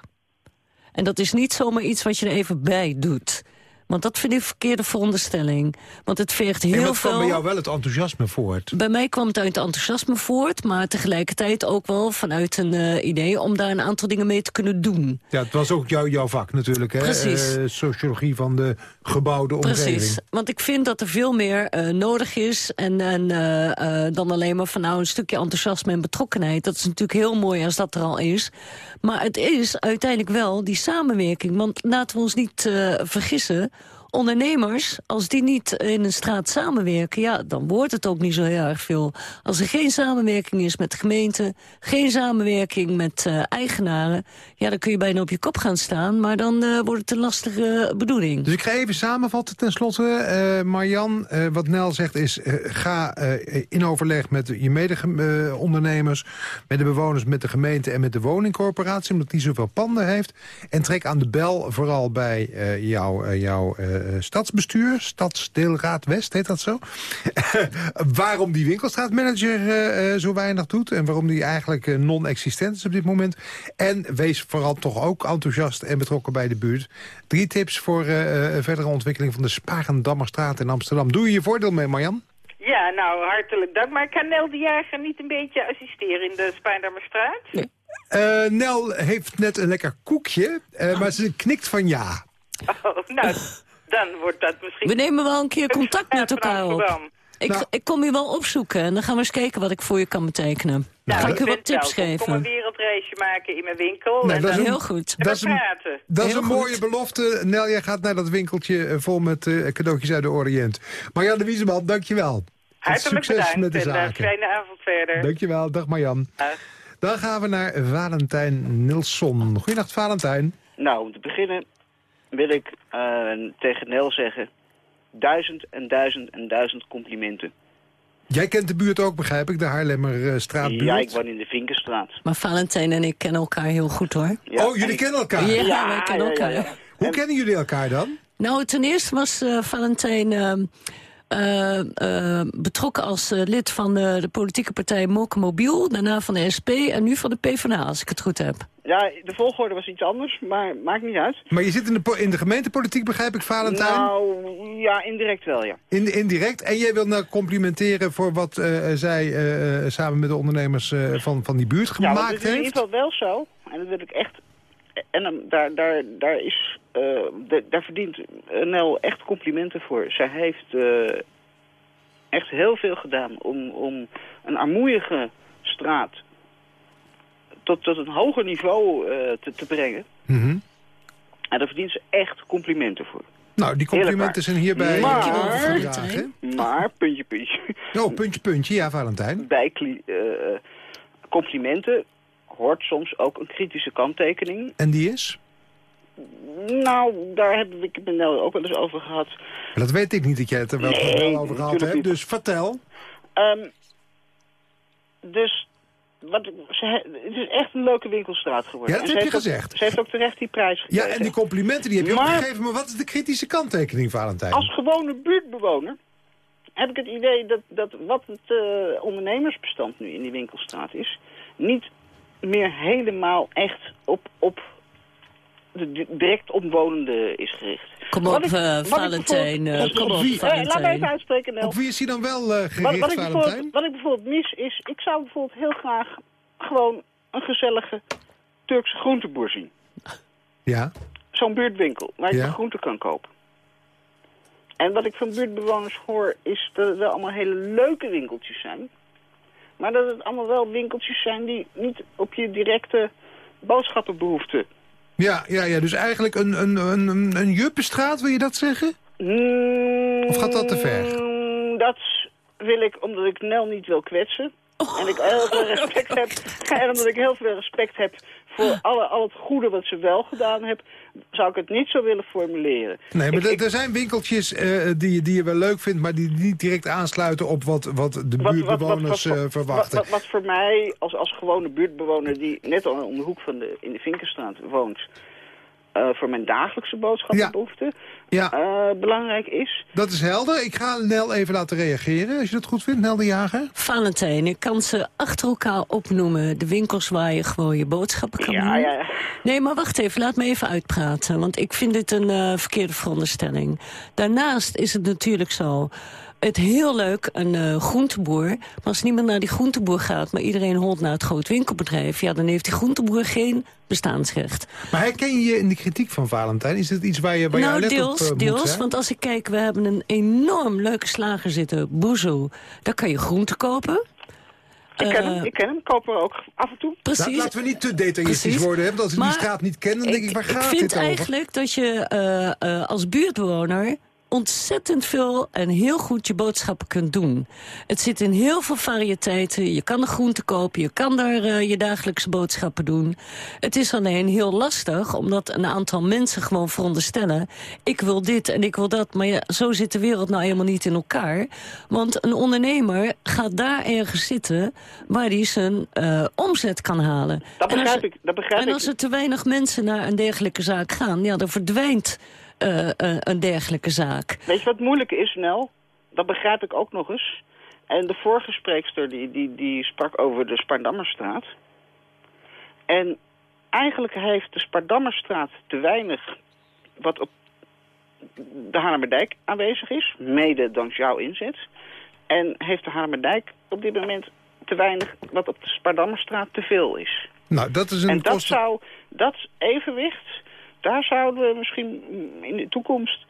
En dat is niet zomaar iets wat je er even bij doet. Want dat vind ik een verkeerde veronderstelling. Want het vergt heel veel... En wat kwam bij jou wel het enthousiasme voort? Bij mij kwam het uit enthousiasme voort... maar tegelijkertijd ook wel vanuit een uh, idee... om daar een aantal dingen mee te kunnen doen. Ja, het was ook jou, jouw vak natuurlijk, hè? Precies. Uh, sociologie van de gebouwde omgeving. Precies, want ik vind dat er veel meer uh, nodig is... En, en, dan alleen maar van nou een stukje enthousiasme en betrokkenheid. Dat is natuurlijk heel mooi als dat er al is. Maar het is uiteindelijk wel die samenwerking. Want laten we ons niet vergissen ondernemers, als die niet in een straat samenwerken... ja, dan wordt het ook niet zo heel erg veel. Als er geen samenwerking is met de gemeente... geen samenwerking met uh, eigenaren... ja, dan kun je bijna op je kop gaan staan... maar dan uh, wordt het een lastige bedoeling. Dus ik ga even samenvatten ten slotte. Uh, Marjan, wat Nel zegt is... ga in overleg met je mede-ondernemers... met de bewoners, met de gemeente en met de woningcorporatie... omdat die zoveel panden heeft. En trek aan de bel, vooral bij jouw... jouw stadsbestuur, Stadsdeelraad West, heet dat zo. [LAUGHS] waarom die winkelstraatmanager uh, zo weinig doet... en waarom die eigenlijk uh, non-existent is op dit moment. En wees vooral toch ook enthousiast en betrokken bij de buurt. Drie tips voor uh, verdere ontwikkeling van de Sparendammerstraat in Amsterdam. Doe je je voordeel mee, Marjan? Ja, nou, hartelijk dank. Maar kan Nel de Jager niet een beetje assisteren in de Spaardammerstraat? Nee. Uh, Nel heeft net een lekker koekje, uh, maar ze knikt van ja. Oh, nou, dan wordt dat misschien... We nemen wel een keer contact met elkaar op. Ik, nou. ik kom je wel opzoeken en dan gaan we eens kijken wat ik voor je kan betekenen. Nou, ga ik je wat tips geven. Kom een wereldreisje maken in mijn winkel. Nee, en dat is een, heel goed. Dat is een, dat is een mooie belofte. Nel, jij gaat naar dat winkeltje vol met uh, cadeautjes uit de Oriënt. Marjan de Wieseman, dankjewel. Hartelijk Succes bedankt met de en zaken. fijne avond verder. Dankjewel, dag Marjan. Dag. Dan gaan we naar Valentijn Nilsson. Goedenacht, Valentijn. Nou, om te beginnen wil ik uh, tegen Nel zeggen... duizend en duizend en duizend complimenten. Jij kent de buurt ook, begrijp ik, de Haarlemmerstraatbuurt? Ja, ik woon in de Vinkenstraat. Maar Valentijn en ik kennen elkaar heel goed, hoor. Ja, oh, jullie ik... kennen elkaar? Ja, ja wij kennen ja, elkaar. ja, Hoe en... kennen jullie elkaar dan? Nou, ten eerste was uh, Valentijn... Uh, uh, uh, betrokken als uh, lid van de, de politieke partij Moke Mobiel, daarna van de SP en nu van de PvdA, als ik het goed heb. Ja, de volgorde was iets anders, maar maakt niet uit. Maar je zit in de, in de gemeentepolitiek, begrijp ik, Valentijn? Nou, ja, indirect wel, ja. In, indirect. En jij wil nou complimenteren voor wat zij samen met de ondernemers van, van die buurt gemaakt ja, het is heeft? in ieder geval wel zo, en dat wil ik echt... En um, daar, daar, daar, is, de, daar verdient Nel echt complimenten voor. Zij heeft echt heel veel gedaan om, om een armoeige straat tot, tot een hoger niveau uh, te, te, brengen. Mm -hmm. En daar verdient ze echt complimenten voor. Nou, die complimenten zijn hierbij maar, uh, maar, puntje, puntje. Oh, puntje, puntje. Ja, Valentijn. Bij uh, complimenten hoort soms ook een kritische kanttekening. En die is? Nou, daar heb ik het met ook wel eens over gehad. Dat weet ik niet dat jij het er wel, nee, over gehad hebt, dus vertel. Um, dus wat, ze, het is echt een leuke winkelstraat geworden. Ja, dat en heb je ook, gezegd. Ze heeft ook terecht die prijs gekregen. Ja, en die complimenten die heb je maar, ook gegeven. Maar wat is de kritische kanttekening, Valentijn? Als gewone buurtbewoner heb ik het idee dat, dat wat het uh, ondernemersbestand nu in die winkelstraat is... niet meer helemaal echt op, op de direct omwonenden is gericht. Kom op, ik, uh, Valentijn. Uh, op, kom op, wie, Valentijn. Uh, laat mij even uitspreken, Nel. Op wie is hij dan wel gericht, wat, wat, ik Valentijn? wat ik bijvoorbeeld mis is... Ik zou bijvoorbeeld heel graag gewoon een gezellige Turkse groenteboer zien. Ja. Zo'n buurtwinkel waar je ja. groenten kan kopen. En wat ik van buurtbewoners hoor is dat het wel allemaal hele leuke winkeltjes zijn. Maar dat het allemaal wel winkeltjes zijn die niet op je directe boodschappenbehoeften Ja, ja, ja, dus eigenlijk een, een, een, een, een juppenstraat, wil je dat zeggen? Of gaat dat te ver? Mm, Dat wil ik, omdat ik Nel niet wil kwetsen. En ik heel veel [LAUGHS] respect heb. [LAUGHS] En omdat ik heel veel respect heb voor alle, al het goede wat ze wel gedaan heeft, zou ik het niet zo willen formuleren. Nee, maar Ik- er- ik- er zijn winkeltjes eh, die, die je wel leuk vindt... maar die niet direct aansluiten op wat, wat de wat- buurtbewoners wat- wat- eh, verwachten. Wat, wat, wat voor mij als, als gewone buurtbewoner die net al om de hoek van de, in de Vinkenstraat woont... eh, voor mijn dagelijkse boodschappenbehoeften Ja, eh, belangrijk is. dat is helder. Ik ga Nel even laten reageren, als je dat goed vindt, Nel de Jager. Valentijn, ik kan ze achter elkaar opnoemen. De winkels waar je gewoon je boodschappen kan Ja, doen. ja, ja. Nee, maar wacht even, laat me even uitpraten. Want ik vind dit een eh, verkeerde veronderstelling. Daarnaast is het natuurlijk zo... Het heel leuk, een eh, groenteboer. Maar als niemand naar die groenteboer gaat... maar iedereen holt naar het groot winkelbedrijf... ja, dan heeft die groenteboer geen bestaansrecht. Maar herken je in de kritiek van Valentijn? Is het iets waar je, je nou, alert deels, op moet deels. zijn? Want als ik kijk, we hebben een enorm leuke slager zitten. Boezo. Daar kan je groenten kopen. Ik ken hem, Eh, ik ken hem, koop er ook af en toe. Precies. Laten we niet te detailistisch Precies. worden. Hè? Want als ik die straat niet ken, dan denk ik, waar gaat ik vind dit over? eigenlijk dat je eh, eh, als buurtbewoner ontzettend veel en heel goed je boodschappen kunt doen. Het zit in heel veel variëteiten. Je kan er groenten kopen, je kan daar eh, je dagelijkse boodschappen doen. Het is alleen heel lastig, omdat een aantal mensen gewoon veronderstellen... ik wil dit en ik wil dat, maar ja, zo zit de wereld nou helemaal niet in elkaar. Want een ondernemer gaat daar ergens zitten waar hij zijn eh, omzet kan halen. Dat En als- begrijp ik. Dat begrijp en als er te weinig mensen naar een dergelijke zaak gaan... ja, dan verdwijnt eh, eh, een dergelijke zaak. Weet je wat moeilijk is, Nel? Dat begrijp ik ook nog eens. En de vorige spreekster die, die, die sprak over de Spardammerstraat. En eigenlijk heeft de Spardammerstraat te weinig wat op de Haarlemmerdijk aanwezig is. Mede dankzij jouw inzet. En heeft de Haarlemmerdijk op dit moment te weinig wat op de Spardammerstraat te veel is. Nou, dat is een En dat zou, dat evenwicht, daar zouden we misschien in de toekomst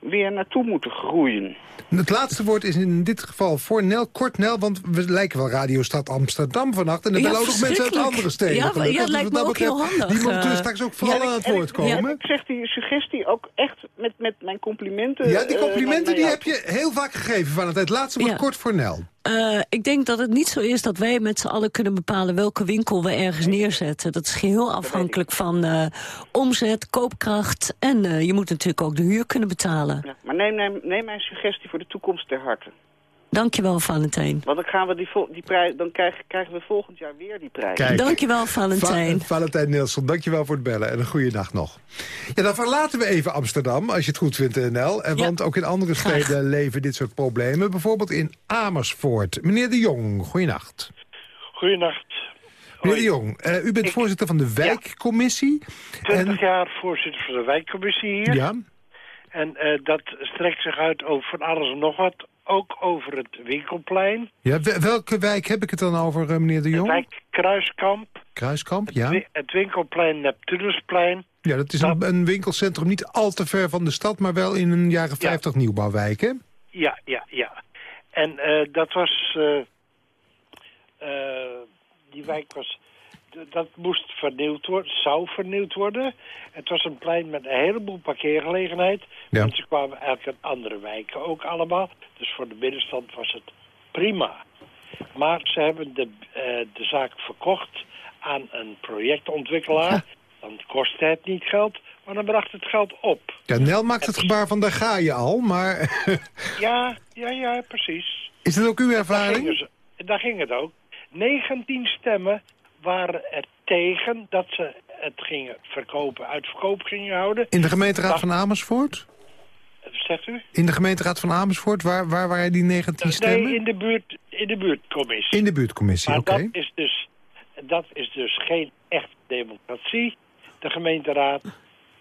weer naartoe moeten groeien. Het laatste woord is in dit geval voor Nel, kort Nel, want we lijken wel radiostad Amsterdam vannacht. En er Ja, bellen ook nog mensen uit andere steden. Ja, Dus lijkt me dat ook heel handig, Die moeten eh. straks ook vooral aan het woord ik- komen. en ik zeg die suggestie ook echt met, met mijn complimenten. Ja, die eh, complimenten die heb je heel vaak gegeven van het. Het laatste Ja. kort voor Nel. Eh, ik denk dat het niet zo is dat wij met z'n allen kunnen bepalen... welke winkel we ergens neerzetten. Dat is geheel afhankelijk van eh, omzet, koopkracht... en eh, je moet natuurlijk ook de huur kunnen betalen. Ja, maar neem, neem, neem mijn suggestie voor de toekomst ter harte. Dankjewel, Valentijn. Want dan, gaan we die, die prijs, dan krijgen, krijgen we volgend jaar weer die prijs. Kijk. Dankjewel, Valentijn. Va Valentijn Nilsson, dankjewel voor het bellen en een goede dag nog. Ja, dan verlaten we even Amsterdam, als je het goed vindt, Nel. En Ja. Want ook in andere Graag. steden leven dit soort problemen. Bijvoorbeeld in Amersfoort. Meneer de Jong, goeienacht. Goedenacht. Meneer de Jong, eh, u bent Ik- voorzitter van de wijkcommissie. 20 jaar voorzitter van de wijkcommissie hier. Ja, En eh, dat strekt zich uit over van alles en nog wat. Ook over het winkelplein. ja wel- welke wijk heb ik het dan over, eh, meneer de De Jong? wijk Kruiskamp. Kruiskamp, ja. Het winkelplein Neptunusplein. Ja, dat is een, een winkelcentrum niet al te ver van de stad... maar wel in een jaren 50 nieuwbouwwijk, hè? Ja, ja, ja. En eh, dat was... eh, die wijk was... Dat moest vernieuwd worden, zou vernieuwd worden. Het was een plein met een heleboel parkeergelegenheid. Ja. Mensen kwamen eigenlijk uit andere wijken ook allemaal. Dus voor de middenstand was het prima. Maar ze hebben de, eh, de zaak verkocht aan een projectontwikkelaar. Dan kostte het niet geld, maar dan bracht het geld op. Ja, Nel maakt het gebaar van daar ga je al, maar [LAUGHS] Ja, ja, ja, precies. is dat ook uw Daar, ervaring? ze, daar ging het ook. 19 stemmen waren er tegen dat ze het gingen verkopen, uitverkoop gingen houden. In de gemeenteraad van Amersfoort? Zegt u? In de gemeenteraad van Amersfoort, waar, waar waren die 19 stemmen? Nee, in de, buurt, in de buurtcommissie. In de buurtcommissie, oké. dat, is dus, dat is dus geen echte democratie. De gemeenteraad,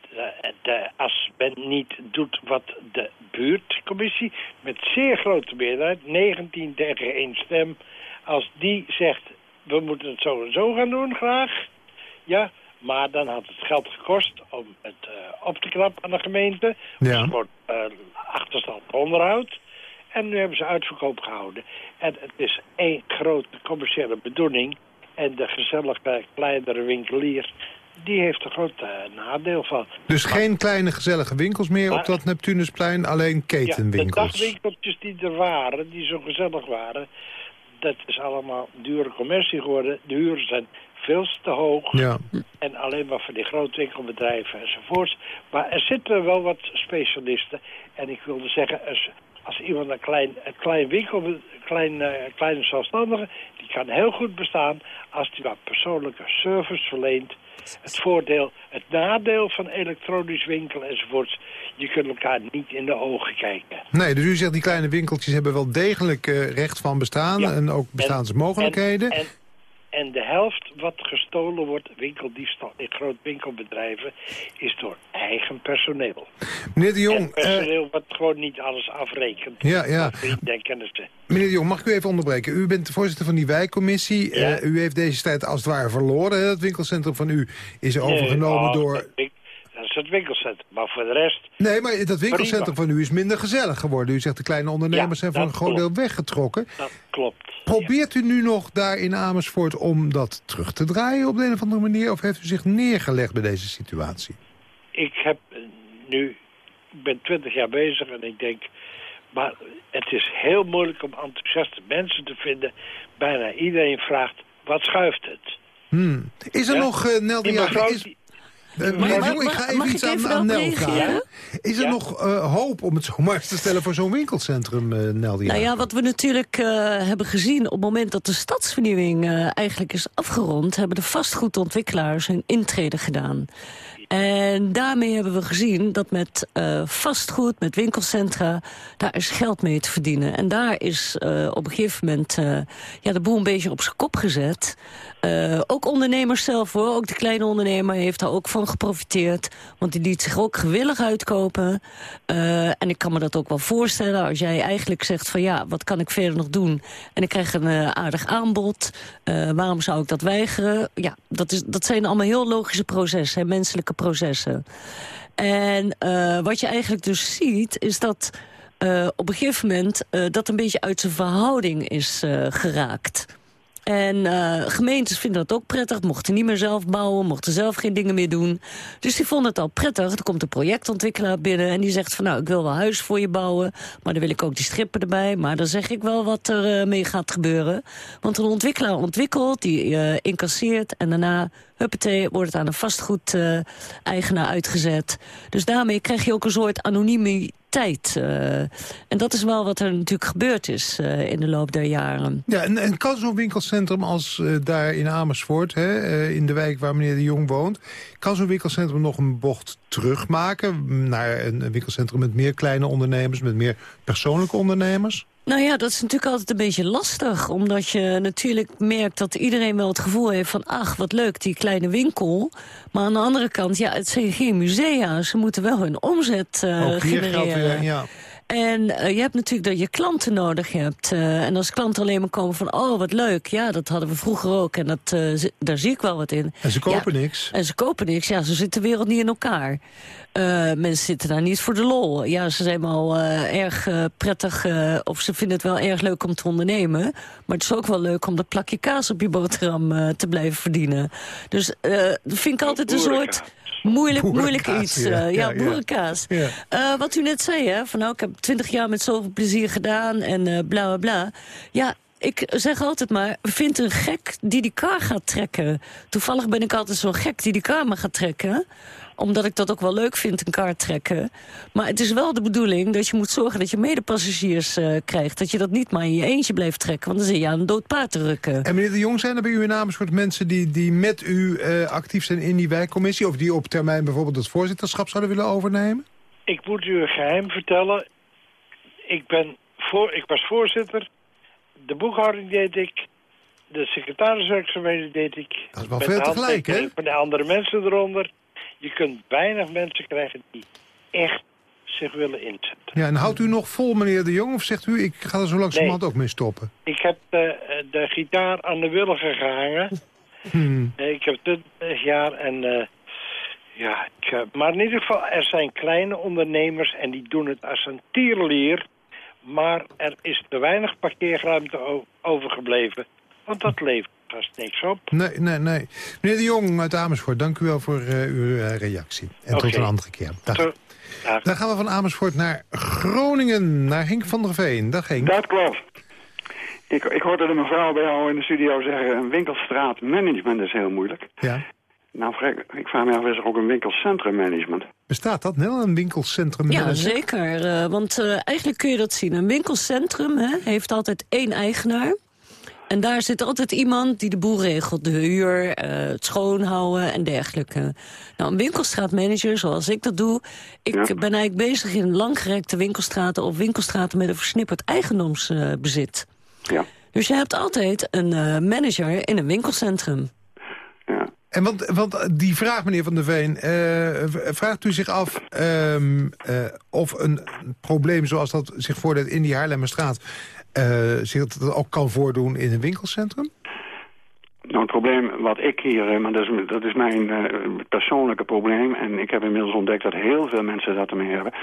de, de, als men niet doet wat de buurtcommissie... met zeer grote meerderheid, 19 tegen 1 stem... als die zegt, we moeten het zo en zo gaan doen graag... ja, maar dan had het geld gekost om het eh, op te knappen aan de gemeente. Ja. Dus gewoon eh, achterstand onderhoud. En nu hebben ze uitverkoop gehouden. En het is één grote commerciële bedoeling. En de gezellige kleinere winkelier, die heeft een groot eh, nadeel van. Dus geen kleine gezellige winkels meer Maar- op dat Neptunusplein, alleen Ja, de ketenwinkels. dagwinkeltjes die er waren, die zo gezellig waren... dat is allemaal dure commercie geworden. De huren zijn veel te hoog. Ja. En alleen maar voor die grootwinkelbedrijven enzovoorts. Maar er zitten wel wat specialisten. En ik wilde zeggen, als, als iemand een klein, een klein winkel, een klein, eh, kleine zelfstandige... die kan heel goed bestaan als die wat persoonlijke service verleent. Het voordeel, het nadeel van elektronisch winkelen enzovoorts... je kunt elkaar niet in de ogen kijken. Nee, dus u zegt die kleine winkeltjes hebben wel degelijk eh, recht van bestaan... Ja. en ook bestaansmogelijkheden. En, en, en de helft wat gestolen wordt, winkeldiefstal in groot winkelbedrijven, is door eigen personeel. Meneer de en Jong, eh, personeel wat gewoon niet alles afrekent. Ja, ja. en kennissen. meneer de Jong, mag ik u even onderbreken? U bent de voorzitter van die wijkcommissie. Ja. Eh, u heeft deze tijd als het ware verloren. hè? Het winkelcentrum van u is overgenomen Nee, oh, door... Dat is het winkelcentrum. Maar voor de rest, Nee, maar dat winkelcentrum van u is minder gezellig geworden. U zegt de kleine ondernemers Ja, zijn voor een groot deel weggetrokken. dat klopt. Probeert u nu nog daar in Amersfoort om dat terug te draaien op de een of andere manier? Of heeft u zich neergelegd bij deze situatie? Ik heb eh, nu, ik ben twintig jaar bezig en ik denk... Maar het is heel moeilijk om enthousiaste mensen te vinden. Bijna iedereen vraagt, wat schuift het? Hmm. Is er Ja. nog, eh Nel de Die Jager, mevrouw is, Eh, de Jong, ik ga even mag iets ik aan, even aan Nel vragen. Is er Ja. nog eh, hoop, om het zo maar eens te stellen, voor zo'n winkelcentrum, eh Nel Nou ja, wat we natuurlijk eh, hebben gezien op het moment dat de stadsvernieuwing eh, eigenlijk is afgerond, hebben de vastgoedontwikkelaars hun intrede gedaan. En daarmee hebben we gezien dat met eh, vastgoed, met winkelcentra, daar is geld mee te verdienen. En daar is eh, op een gegeven moment eh, ja, de boel een beetje op zijn kop gezet. Eh, ook ondernemers zelf hoor, ook de kleine ondernemer heeft daar ook van geprofiteerd. Want die liet zich ook gewillig uitkopen. Eh, en ik kan me dat ook wel voorstellen als jij eigenlijk zegt van ja, wat kan ik verder nog doen? En ik krijg een eh, aardig aanbod. Waarom zou ik dat weigeren? Ja, dat, is, dat zijn allemaal heel logische processen, menselijke processen. En wat je eigenlijk dus ziet, is dat op een gegeven moment dat een beetje uit zijn verhouding is geraakt. En eh, gemeentes vinden dat ook prettig, mochten niet meer zelf bouwen, mochten zelf geen dingen meer doen. Dus die vonden het al prettig. Er komt een projectontwikkelaar binnen en die zegt van nou, ik wil wel huis voor je bouwen, maar dan wil ik ook die strippen erbij. Maar dan zeg ik wel wat er eh, mee gaat gebeuren. Want een ontwikkelaar ontwikkelt, die eh, incasseert en daarna, huppatee, wordt het aan een vastgoed-eigenaar uitgezet. Dus daarmee krijg je ook een soort anonimiteit. eh. en dat is wel wat er natuurlijk gebeurd is eh, in de loop der jaren. Ja, en, kan zo'n winkelcentrum als eh, daar in Amersfoort, hè, in de wijk waar meneer de Jong woont... kan zo'n winkelcentrum nog een bocht terugmaken naar een winkelcentrum met meer kleine ondernemers... met meer persoonlijke ondernemers? Nou ja, dat is natuurlijk altijd een beetje lastig. Omdat je natuurlijk merkt dat iedereen wel het gevoel heeft van... ach, wat leuk, die kleine winkel. Maar aan de andere kant, ja, het zijn geen musea. Ze moeten wel hun omzet Ook hier geldt genereren. weer, ja. En eh, je hebt natuurlijk dat je klanten nodig hebt. eh, en als klanten alleen maar komen van, oh, wat leuk. Ja, dat hadden we vroeger ook. En dat, eh, daar zie ik wel wat in. En ze kopen Ja, niks. En ze kopen niks. Ja, zo zit de wereld niet in elkaar. Eh, mensen zitten daar niet voor de lol. Ja, ze zijn wel eh, erg prettig, eh, of ze vinden het wel erg leuk om te ondernemen. Maar het is ook wel leuk om dat plakje kaas op je boterham eh, te blijven verdienen. Dus eh, dat vind ik altijd een soort moeilijk, moeilijk iets. ja. eh, ja, Ja, boerenkaas. Ja. Eh, wat u net zei, hè, van nou, ik heb twintig jaar met zoveel plezier gedaan en eh bla bla bla. Ja, ik zeg altijd maar, vind een gek die die kar gaat trekken. Toevallig ben ik altijd zo'n gek die die kar maar gaat trekken omdat ik dat ook wel leuk vind, een kar trekken. Maar het is wel de bedoeling dat je moet zorgen dat je medepassagiers eh, krijgt. Dat je dat niet maar in je eentje blijft trekken, want dan zit je aan een dood paard te rukken. En meneer de Jong, zijn er bij u in Amersfoort mensen die, die met u eh, actief zijn in die wijkcommissie... of die op termijn bijvoorbeeld het voorzitterschap zouden willen overnemen? Ik moet u een geheim vertellen. Ik, ben voor, ik was voorzitter. De boekhouding deed ik. De secretariswerkzaamheden deed ik. Dat is wel Met veel tegelijk, hè? Van de andere mensen eronder. Je kunt weinig mensen krijgen die echt zich willen inzetten. Ja, en houdt u nog vol, meneer de Jong, of zegt u... ik ga er zo langzamerhand ook mee stoppen? Ik heb de, de gitaar aan de willigen gehangen. [LAUGHS] Hmm. Eh, Ik heb 20 jaar en... eh, ja, ik, eh, maar in ieder geval, er zijn kleine ondernemers en die doen het als een tierlier. Maar er is te weinig parkeerruimte overgebleven. Want dat levert niks op. Nee, nee, nee. Meneer de Jong uit Amersfoort, dank u wel voor uh, uw uh, reactie. En tot een andere keer. Dag. Tot- Dag. Dan gaan we van Amersfoort naar Groningen, naar Henk van der Veen. Dag Henk. Dat klopt. Ik, ik hoorde de mevrouw bij jou in de studio zeggen... een winkelstraatmanagement is heel moeilijk. Ja. Nou, ik vraag me af, is er ook een winkelcentrum-management? Bestaat dat, Nel? Een winkelcentrum? Ja, zeker. eh, want eh, eigenlijk kun je dat zien. Een winkelcentrum hè, heeft altijd één eigenaar. En daar zit altijd iemand die de boel regelt. De huur, eh, het schoonhouden en dergelijke. Nou, een winkelstraatmanager, zoals ik dat doe... ik Ja. ben eigenlijk bezig in langgerekte winkelstraten... of winkelstraten met een versnipperd eigendomsbezit. Ja. dus je hebt altijd een eh, manager in een winkelcentrum. ja. En want, want die vraag, meneer Van der Veen, eh, vraagt u zich af ehm, eh, of een probleem zoals dat zich voordeed in die Haarlemmerstraat... eh, zich dat ook kan voordoen in een winkelcentrum? Nou, het probleem wat ik hier... eh, maar dat is, dat is mijn eh, persoonlijke probleem... en ik heb inmiddels ontdekt dat heel veel mensen dat ermee hebben.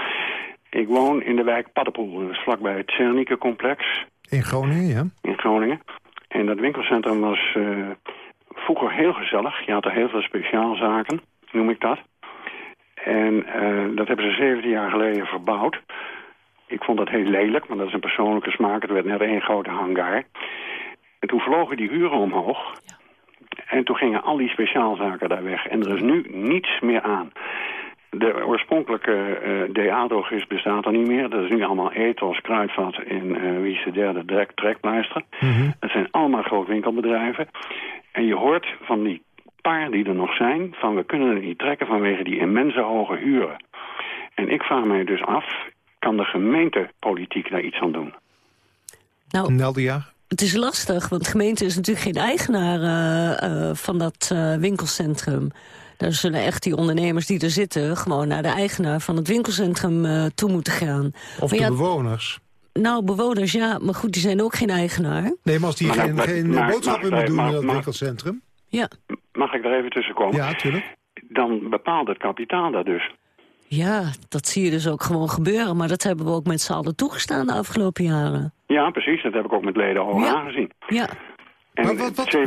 Ik woon in de wijk. Dat is vlakbij het Cernieke-complex In Groningen, ja. in Groningen. En dat winkelcentrum was vroeger heel gezellig. Je had er heel veel speciaalzaken, noem ik dat. En dat hebben ze 17 jaar geleden verbouwd. Ik vond dat heel lelijk, maar dat is een persoonlijke smaak. Het werd net één grote hangar. En toen vlogen die huren omhoog. En toen gingen al die speciaalzaken daar weg. En er is nu niets meer aan. De oorspronkelijke eh DA-drogist bestaat er niet meer. Dat is nu allemaal Ethos, Kruidvat en eh, wie is de derde, Drek, Trekpleister. Dat zijn allemaal grootwinkelbedrijven. En je hoort van die paar die er nog zijn... van we kunnen het niet trekken vanwege die immense hoge huren. En ik vraag mij dus af, kan de gemeentepolitiek daar iets aan doen? Nou, Nel de Jager? Het is lastig, want de gemeente is natuurlijk geen eigenaar eh, eh, van dat eh, winkelcentrum. Daar zullen echt die ondernemers die er zitten... gewoon naar de eigenaar van het winkelcentrum eh, toe moeten gaan. Of Maar de ja, bewoners? Nou, bewoners, ja, maar goed, die zijn ook geen eigenaar. Nee, maar als die Maar- geen, maar- geen maar- boodschappen meer doen maar- in dat maar- winkelcentrum... Ja, Mag ik er even tussen komen? Ja, tuurlijk. Dan bepaalt het kapitaal dat dus. Ja, dat zie je dus ook gewoon gebeuren. Maar dat hebben we ook met z'n allen toegestaan de afgelopen jaren. Ja, precies. Dat heb ik ook met leden Ja. aangezien. Ja, En Maar wat- wat-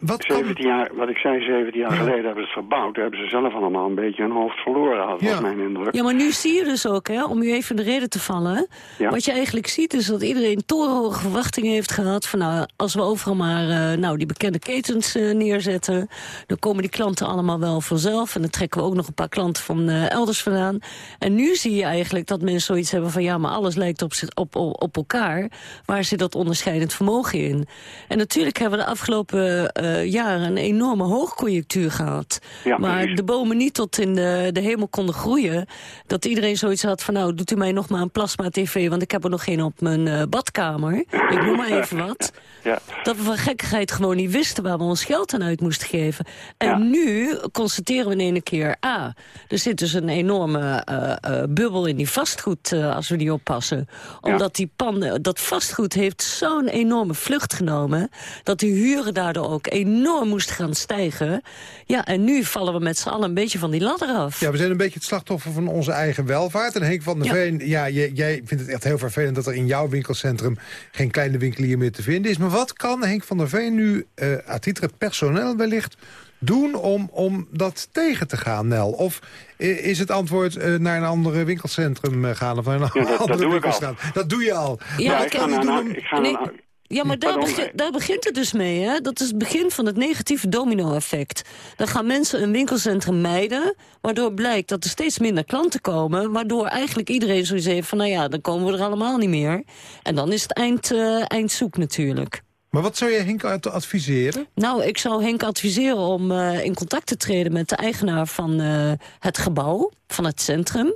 Wat kan... 17 jaar, wat ik zei, 17 jaar geleden hebben ze het verbouwd. Daar hebben ze zelf allemaal een beetje hun hoofd verloren, had Ja. was mijn indruk. Ja, maar nu zie je dus ook, hè, om u even in de reden te vallen... Ja. wat je eigenlijk ziet is dat iedereen torenhoge verwachtingen heeft gehad... van nou, als we overal maar eh, nou, die bekende ketens eh, neerzetten... dan komen die klanten allemaal wel vanzelf... en dan trekken we ook nog een paar klanten van eh, elders vandaan. En nu zie je eigenlijk dat mensen zoiets hebben van... ja, maar alles lijkt op, op, op, op elkaar. Waar zit dat onderscheidend vermogen in? En natuurlijk hebben we de afgelopen eh, jaren... een enorme hoogconjunctuur gehad. Ja, maar precies. de bomen niet tot in de, de hemel konden groeien. Dat iedereen zoiets had van, nou, doet u mij nog maar een plasma-tv... want ik heb er nog geen op mijn eh, badkamer. Ik noem maar even wat. [LAUGHS] Ja. Dat we van gekkigheid gewoon niet wisten waar we ons geld aan uit moesten geven. En Ja. nu constateren we in ene keer... ah, er zit dus een enorme eh, bubbel in die vastgoed als we die oppassen. Omdat die panden, dat vastgoed heeft zo'n enorme vlucht genomen... dat die huren daardoor ook enorm moesten gaan stijgen. Ja, en nu vallen we met z'n allen een beetje van die ladder af. Ja, we zijn een beetje het slachtoffer van onze eigen welvaart. En Henk van der Ja. Veen, ja, jij, jij vindt het echt heel vervelend... dat er in jouw winkelcentrum geen kleine winkelier meer te vinden is. Maar wat kan Henk van der Veen nu, eh à titre personeel wellicht... doen om, om dat tegen te gaan, Nel? Of i- is het antwoord eh, naar een andere winkelcentrum eh, gaan... of naar een Ja, dat- dat andere doe ik al. Dat doe je al. Ja, Maar ik je naar doen een- ik ga Nee, naar een- Ja, maar daar, Pardon? begint, daar begint het dus mee. Hè? Dat is het begin van het negatieve domino-effect. Dan gaan mensen een winkelcentrum mijden... waardoor blijkt dat er steeds minder klanten komen... waardoor eigenlijk iedereen zoiets heeft van... nou ja, dan komen we er allemaal niet meer. En dan is het eind, eh, eindzoek natuurlijk. Maar wat zou je Henk ad- adviseren? Nou, ik zou Henk adviseren om eh, in contact te treden met de eigenaar van eh, het gebouw, van het centrum.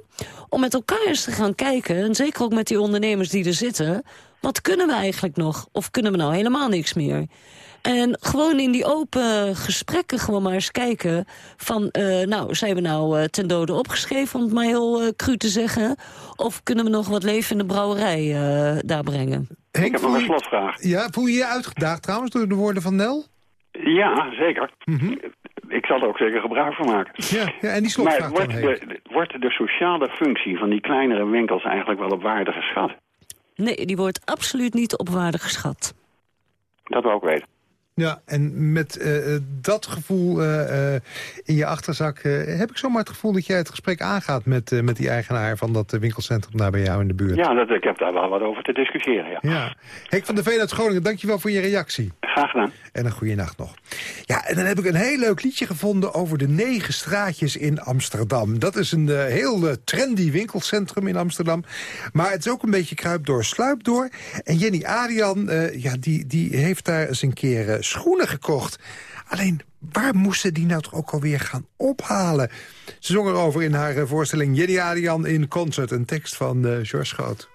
Om met elkaar eens te gaan kijken, en zeker ook met die ondernemers die er zitten. Wat kunnen we eigenlijk nog? Of kunnen we nou helemaal niks meer? En gewoon in die open gesprekken gewoon maar eens kijken van... eh, nou, zijn we nou eh, ten dode opgeschreven, om het maar heel eh cru te zeggen? Of kunnen we nog wat leven in de brouwerij eh, daar brengen? Henk, Ik heb nog een slotvraag. Ja, voel je je uitgedaagd trouwens door de woorden van Nel? Ja, zeker. Ik zal er ook zeker gebruik van maken. Ja, ja en die Maar slotvraag dan, wordt de, wordt de sociale functie van die kleinere winkels eigenlijk wel op waarde geschat? Nee, die wordt absoluut niet op waarde geschat. Dat we ook weten. Ja, en met uh, dat gevoel uh, in je achterzak... heb ik zomaar het gevoel dat jij het gesprek aangaat... met, met die eigenaar van dat winkelcentrum daar bij jou in de buurt. Ja, dat, ik heb daar wel wat over te discussiëren, ja. ja. Henk van der Veen uit Groningen, dankjewel voor je reactie. Graag gedaan. En een goede nacht nog. Ja, en dan heb ik een heel leuk liedje gevonden... over de negen straatjes in Amsterdam. Dat is een heel trendy winkelcentrum in Amsterdam. Maar het is ook een beetje kruip door, sluip door. En Jenny Arian, ja, die, die heeft daar eens een keer schoenen gekocht. Alleen, waar moesten die nou toch ook alweer gaan ophalen? Ze zong erover in haar eh, voorstelling Jenny Arian in Concert. Een tekst van uh, George Schoot.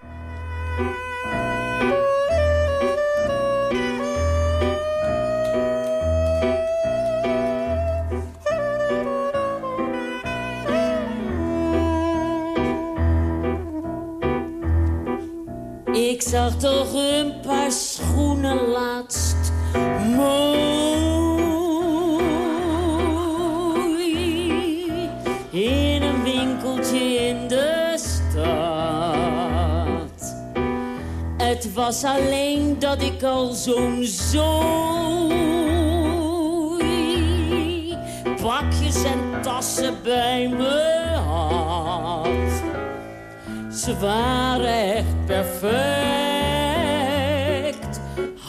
Ik zag toch een paar schoenen laatst in een winkeltje in de stad. Het was alleen dat ik al zo'n zooi pakjes en tassen bij me had. Ze waren echt perfect.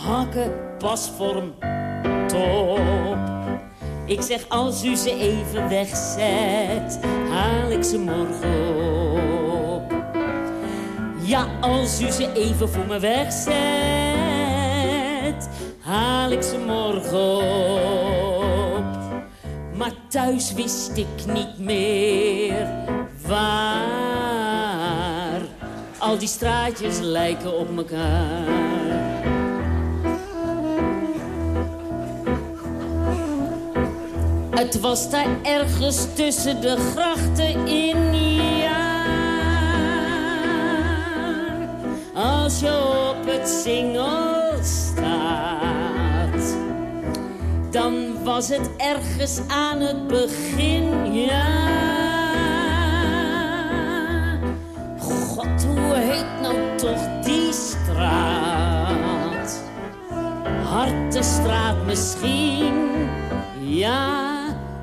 Hakken pasvorm top. Ik zeg als u ze even wegzet, haal ik ze morgen op. Ja, als u ze even voor me wegzet, haal ik ze morgen op. Maar thuis wist ik niet meer waar. Al die straatjes lijken op elkaar. Het was daar ergens tussen de grachten in, ja. Als je op het singel staat, dan was het ergens aan het begin, ja. God, hoe heet nou toch die straat? Hartenstraat misschien, ja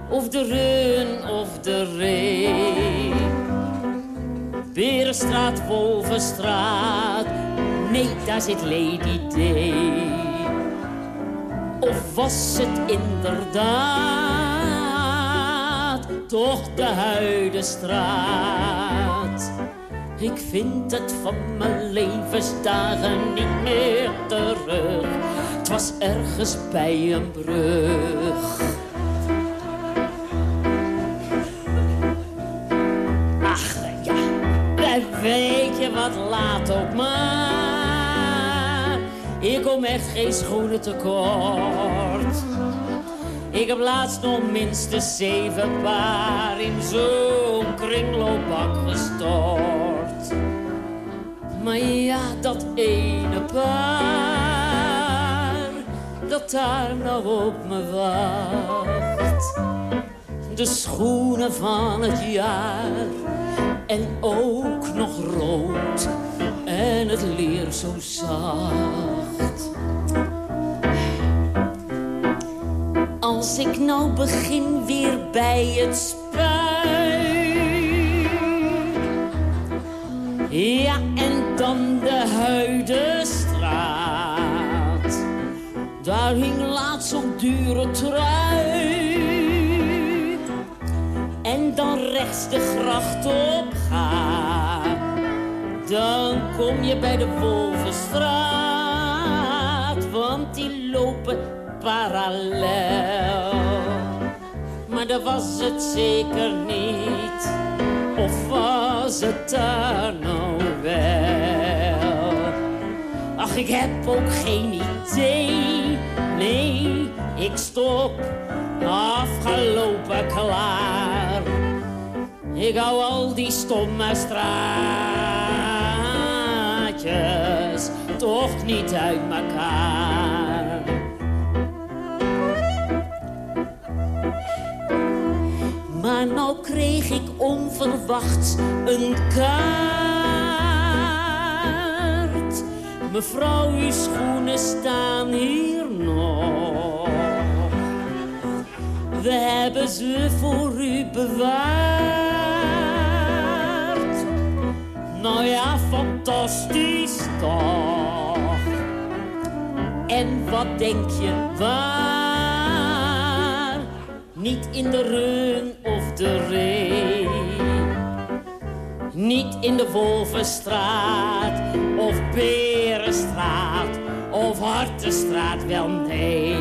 of de Run of de Ree. Berenstraat, Wolvenstraat, nee, daar zit Lady D. Of was het inderdaad toch de Huidenstraat? Ik vind het van mijn levensdagen niet meer terug. Het was ergens bij een brug. Laat ook maar. Ik kom echt geen schoenen tekort. Ik heb laatst nog minstens zeven paar in zo'n kringloopbak gestort. Maar ja, dat ene paar, dat daar nog op me wacht. De schoenen van het jaar en ook nog rood en het leer zo zacht. Als ik nou begin weer bij het spui. Ja, en dan de Huidenstraat. Daar hing laatst zo'n dure trui. En dan rechts de gracht op dan kom je bij de Wolvenstraat, want die lopen parallel. Maar dat was het zeker niet, of was het daar nou wel? Ach, ik heb ook geen idee, nee, ik stop afgelopen klaar. Ik hou al die stomme straatjes toch niet uit elkaar. Maar nou kreeg ik onverwachts een kaart. Mevrouw, uw schoenen staan hier nog. We hebben ze voor u bewaard. Nou ja, fantastisch toch. En wat denk je waar? Niet in de run of de ree. Niet in de Wolvenstraat of Berenstraat of Hartenstraat, wel nee.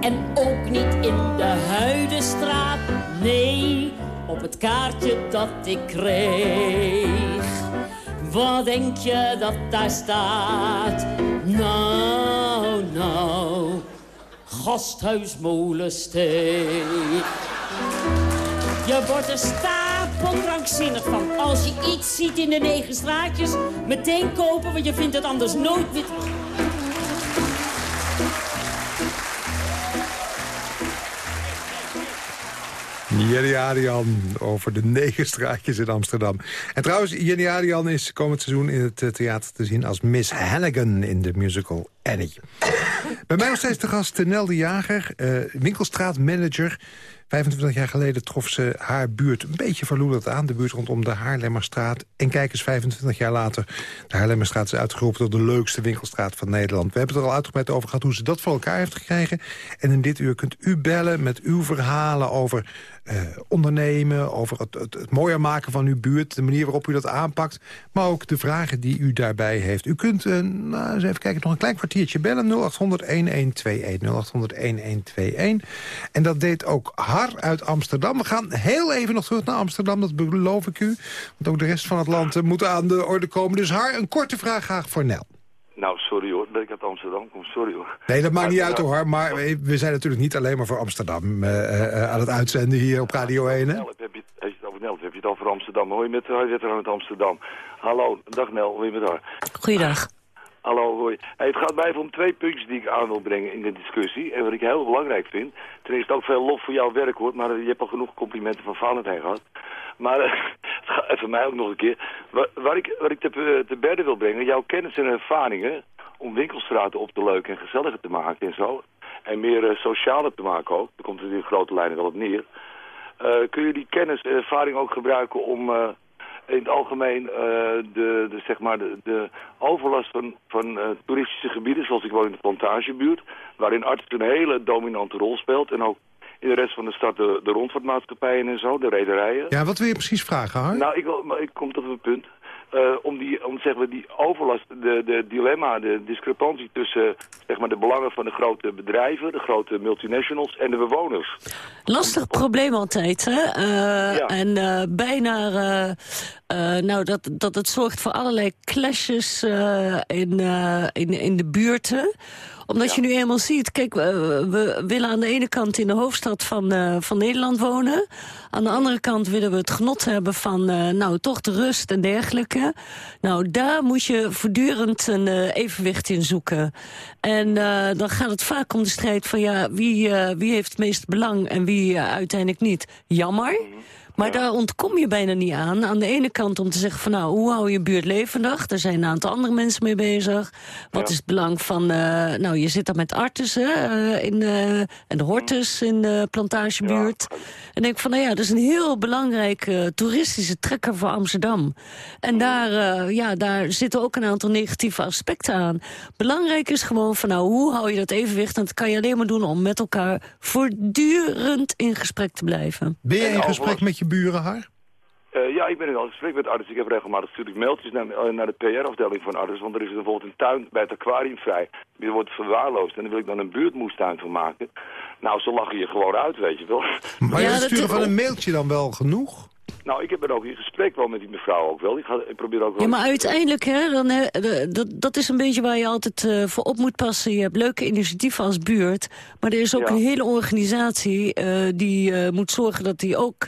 En ook niet in de Huidenstraat, nee, op het kaartje dat ik kreeg. Wat denk je dat daar staat? Nou, nou, Gasthuis Molensteek. Je wordt er stapeldrankzinnig van. Als je iets ziet in de negen straatjes, meteen kopen, want je vindt het anders nooit meer Jenny Arian over de negen straatjes in Amsterdam. En trouwens, Jenny Arian is komend seizoen in het eh, theater te zien... als Miss Hannigan in de musical Annie. Bij mij nog steeds de gast Nel de Jager, uh, winkelstraatmanager... 25 jaar geleden trof ze haar buurt een beetje verloederd aan. De buurt rondom de Haarlemmerstraat. En kijk eens, 25 jaar later. De Haarlemmerstraat is uitgeroepen tot de leukste winkelstraat van Nederland. We hebben het er al uitgebreid over gehad hoe ze dat voor elkaar heeft gekregen. En in dit uur kunt u bellen met uw verhalen over uh, ondernemen... over het, het, het, mooier maken van uw buurt, de manier waarop u dat aanpakt... maar ook de vragen die u daarbij heeft. U kunt, uh, nou, eens even kijken, nog een klein kwartiertje bellen. 0800-1121, 0800-1121. En dat deed ook Har uit Amsterdam. We gaan heel even nog terug naar Amsterdam, dat beloof ik u. Want ook de rest van het land uh, moet aan de orde komen. Dus Har, een korte vraag graag voor Nel. Nou, sorry hoor, dat ik uit Amsterdam kom. Sorry hoor. Nee, dat maakt niet uit hoor. Maar we zijn natuurlijk niet alleen maar voor Amsterdam uh, uh, aan het uitzenden hier op Radio 1. Hè? Nel, heb je, heb je het over Nel, heb je het over Amsterdam. Hoi met haar veteran uit Amsterdam. Hallo, dag Nel, hoi met haar. Goeiedag. Hallo, hoi. Het gaat mij om twee puntjes die ik aan wil brengen in de discussie. En wat ik heel belangrijk vind. Ten eerste ook veel lof voor jouw werk hoor. Maar je hebt al genoeg complimenten van Valentijn gehad. Maar [LAUGHS] uh, even mij ook nog een keer. Waar, ik, waar ik te, te berde wil brengen. Jouw kennis en ervaringen om winkelstraten op te leuken en gezelliger te maken en zo. En meer uh, socialer te maken ook. Daar komt het in grote lijnen wel op neer. Uh, kun je die kennis en ervaring ook gebruiken om in het algemeen de, de, zeg maar de, de overlast van, van toeristische gebieden, zoals ik woon in de plantagebuurt, waarin arts een hele dominante rol speelt en ook in de rest van de stad de, de rondvaartmaatschappijen en zo, de rederijen. Ja, wat wil je precies vragen, Har? Nou, ik, wil, ik kom tot een punt. Uh, om die, om zeg maar, die overlast, de, de dilemma, de discrepantie tussen zeg maar, de belangen van de grote bedrijven, de grote multinationals en de bewoners. Lastig probleem altijd, hè? Uh, ja. En uh, bijna, nou, dat, dat het zorgt voor allerlei clashes in, in, in de buurten omdat ja. je nu eenmaal ziet, kijk, we, we, willen aan de ene kant in de hoofdstad van, uh, van Nederland wonen. Aan de andere kant willen we het genot hebben van, uh, nou, toch de rust en dergelijke. Nou, daar moet je voortdurend een uh, evenwicht in zoeken. En dan gaat het vaak om de strijd van, ja, wie, wie heeft het meeste belang en wie uiteindelijk niet. Jammer. Maar ja. daar ontkom je bijna niet aan. Aan de ene kant om te zeggen van nou, hoe hou je buurt levendig? Daar zijn een aantal andere mensen mee bezig. Wat ja. is het belang van, uh, nou je zit daar met artis uh, in, uh, en de hortus in de plantagebuurt. Ja. En denk van nou ja, dat is een heel belangrijke toeristische trekker voor Amsterdam. En daar, ja, daar zitten ook een aantal negatieve aspecten aan. Belangrijk is gewoon van nou, hoe hou je dat evenwicht? En dat kan je alleen maar doen om met elkaar voortdurend in gesprek te blijven. Ben je in gesprek met je buren, haar? Uh, ja, ik ben in al gesprek met artsen. Ik heb regelmatig natuurlijk mailtjes naar, naar de PR-afdeling van artsen. Want er is bijvoorbeeld een tuin bij het aquarium vrij. Die wordt verwaarloosd. En daar wil ik dan een buurtmoestuin van maken. Nou, ze lachen je gewoon uit, weet je wel. Maar ja, het sturen van een mailtje dan wel genoeg? Nou, ik heb er ook in gesprek wel met die mevrouw ook wel. Ik, ga, ik probeer ook wel... Ja, maar uiteindelijk, hè, dan, hè, dat, dat is een beetje waar je altijd uh, voor op moet passen. Je hebt leuke initiatieven als buurt. Maar er is ook ja. een hele organisatie uh, die uh, moet zorgen dat die ook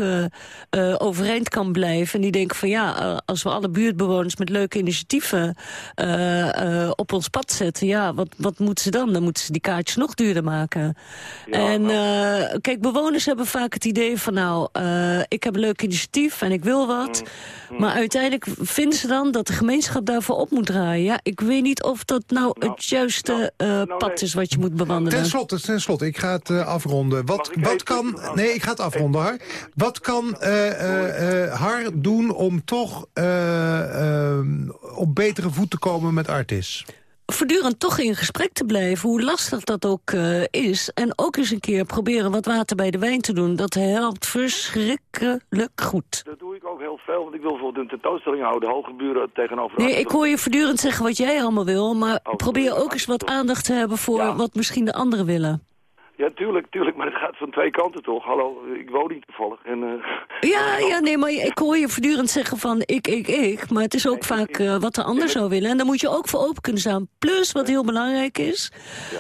overeind kan blijven. En die denken van ja, als we alle buurtbewoners met leuke initiatieven op ons pad zetten. Ja, wat, wat moeten ze dan? Dan moeten ze die kaartjes nog duurder maken. Ja, en nou. kijk, bewoners hebben vaak het idee van nou, ik heb een leuk initiatief en ik wil wat. Mm. Maar uiteindelijk vinden ze dan dat de gemeenschap daarvoor op moet draaien. Ja, ik weet niet of dat nou, het juiste eh, pad is wat je moet bewandelen. Ten slotte, ten slotte, ik ga het eh, afronden. Wat, ik wat kan... Nee, ik ga het afronden, Har. Wat kan eh, eh, eh, Har doen om toch op betere voet te komen met Artis? Voortdurend toch in gesprek te blijven, hoe lastig dat ook eh, is. En ook eens een keer proberen wat water bij de wijn te doen. Dat helpt verschrikkelijk goed. Dat doe ik ook heel veel, want ik wil bijvoorbeeld een tentoonstelling houden. Hoge buren tegenover... Nee, ik hoor je voortdurend zeggen wat jij allemaal wil... maar probeer ook eens wat aandacht te hebben voor wat misschien de anderen willen. Ja, tuurlijk, tuurlijk, maar het gaat van twee kanten toch. Hallo, ik woon niet toevallig. En, eh, [LAUGHS] Ja, ja, nee, maar ik hoor je voortdurend zeggen van ik, ik, ik. Maar het is ook vaak eh, wat de ander zou willen. En daar moet je ook voor open kunnen staan. Plus, wat heel belangrijk is,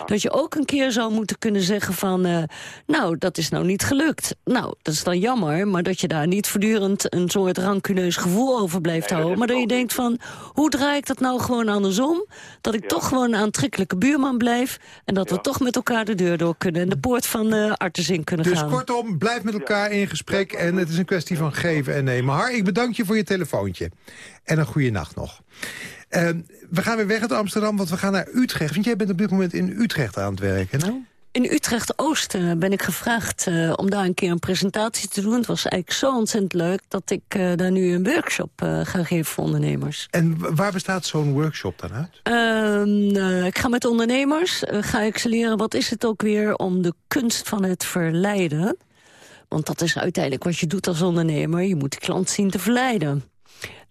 dat je ook een keer zou moeten kunnen zeggen van... eh, nou, dat is nou niet gelukt. Nou, dat is dan jammer, maar dat je daar niet voortdurend... een soort rancuneus gevoel over blijft houden. Maar dat je denkt van, hoe draai ik dat nou gewoon andersom? Dat ik toch gewoon een aantrekkelijke buurman blijf... en dat we toch met elkaar de deur door kunnen... en de poort van de Artes in kunnen Dus gaan. kortom, blijf met elkaar in gesprek en het is een kwestie van geven en nemen. Har, ik bedank je voor je telefoontje. En een goede nacht nog. Eh, we gaan weer weg uit Amsterdam, want we gaan naar Utrecht. Want jij bent op dit moment in Utrecht aan het werken, nou? In Utrecht-Oost eh, ben ik gevraagd eh, om daar een keer een presentatie te doen. Het was eigenlijk zo ontzettend leuk dat ik eh, daar nu een workshop ga geven voor ondernemers. En waar bestaat zo'n workshop dan uit? Ehm, eh, ik ga met ondernemers, ga ik ze leren wat is het ook weer om de kunst van het verleiden. Want dat is uiteindelijk wat je doet als ondernemer. Je moet de klant zien te verleiden.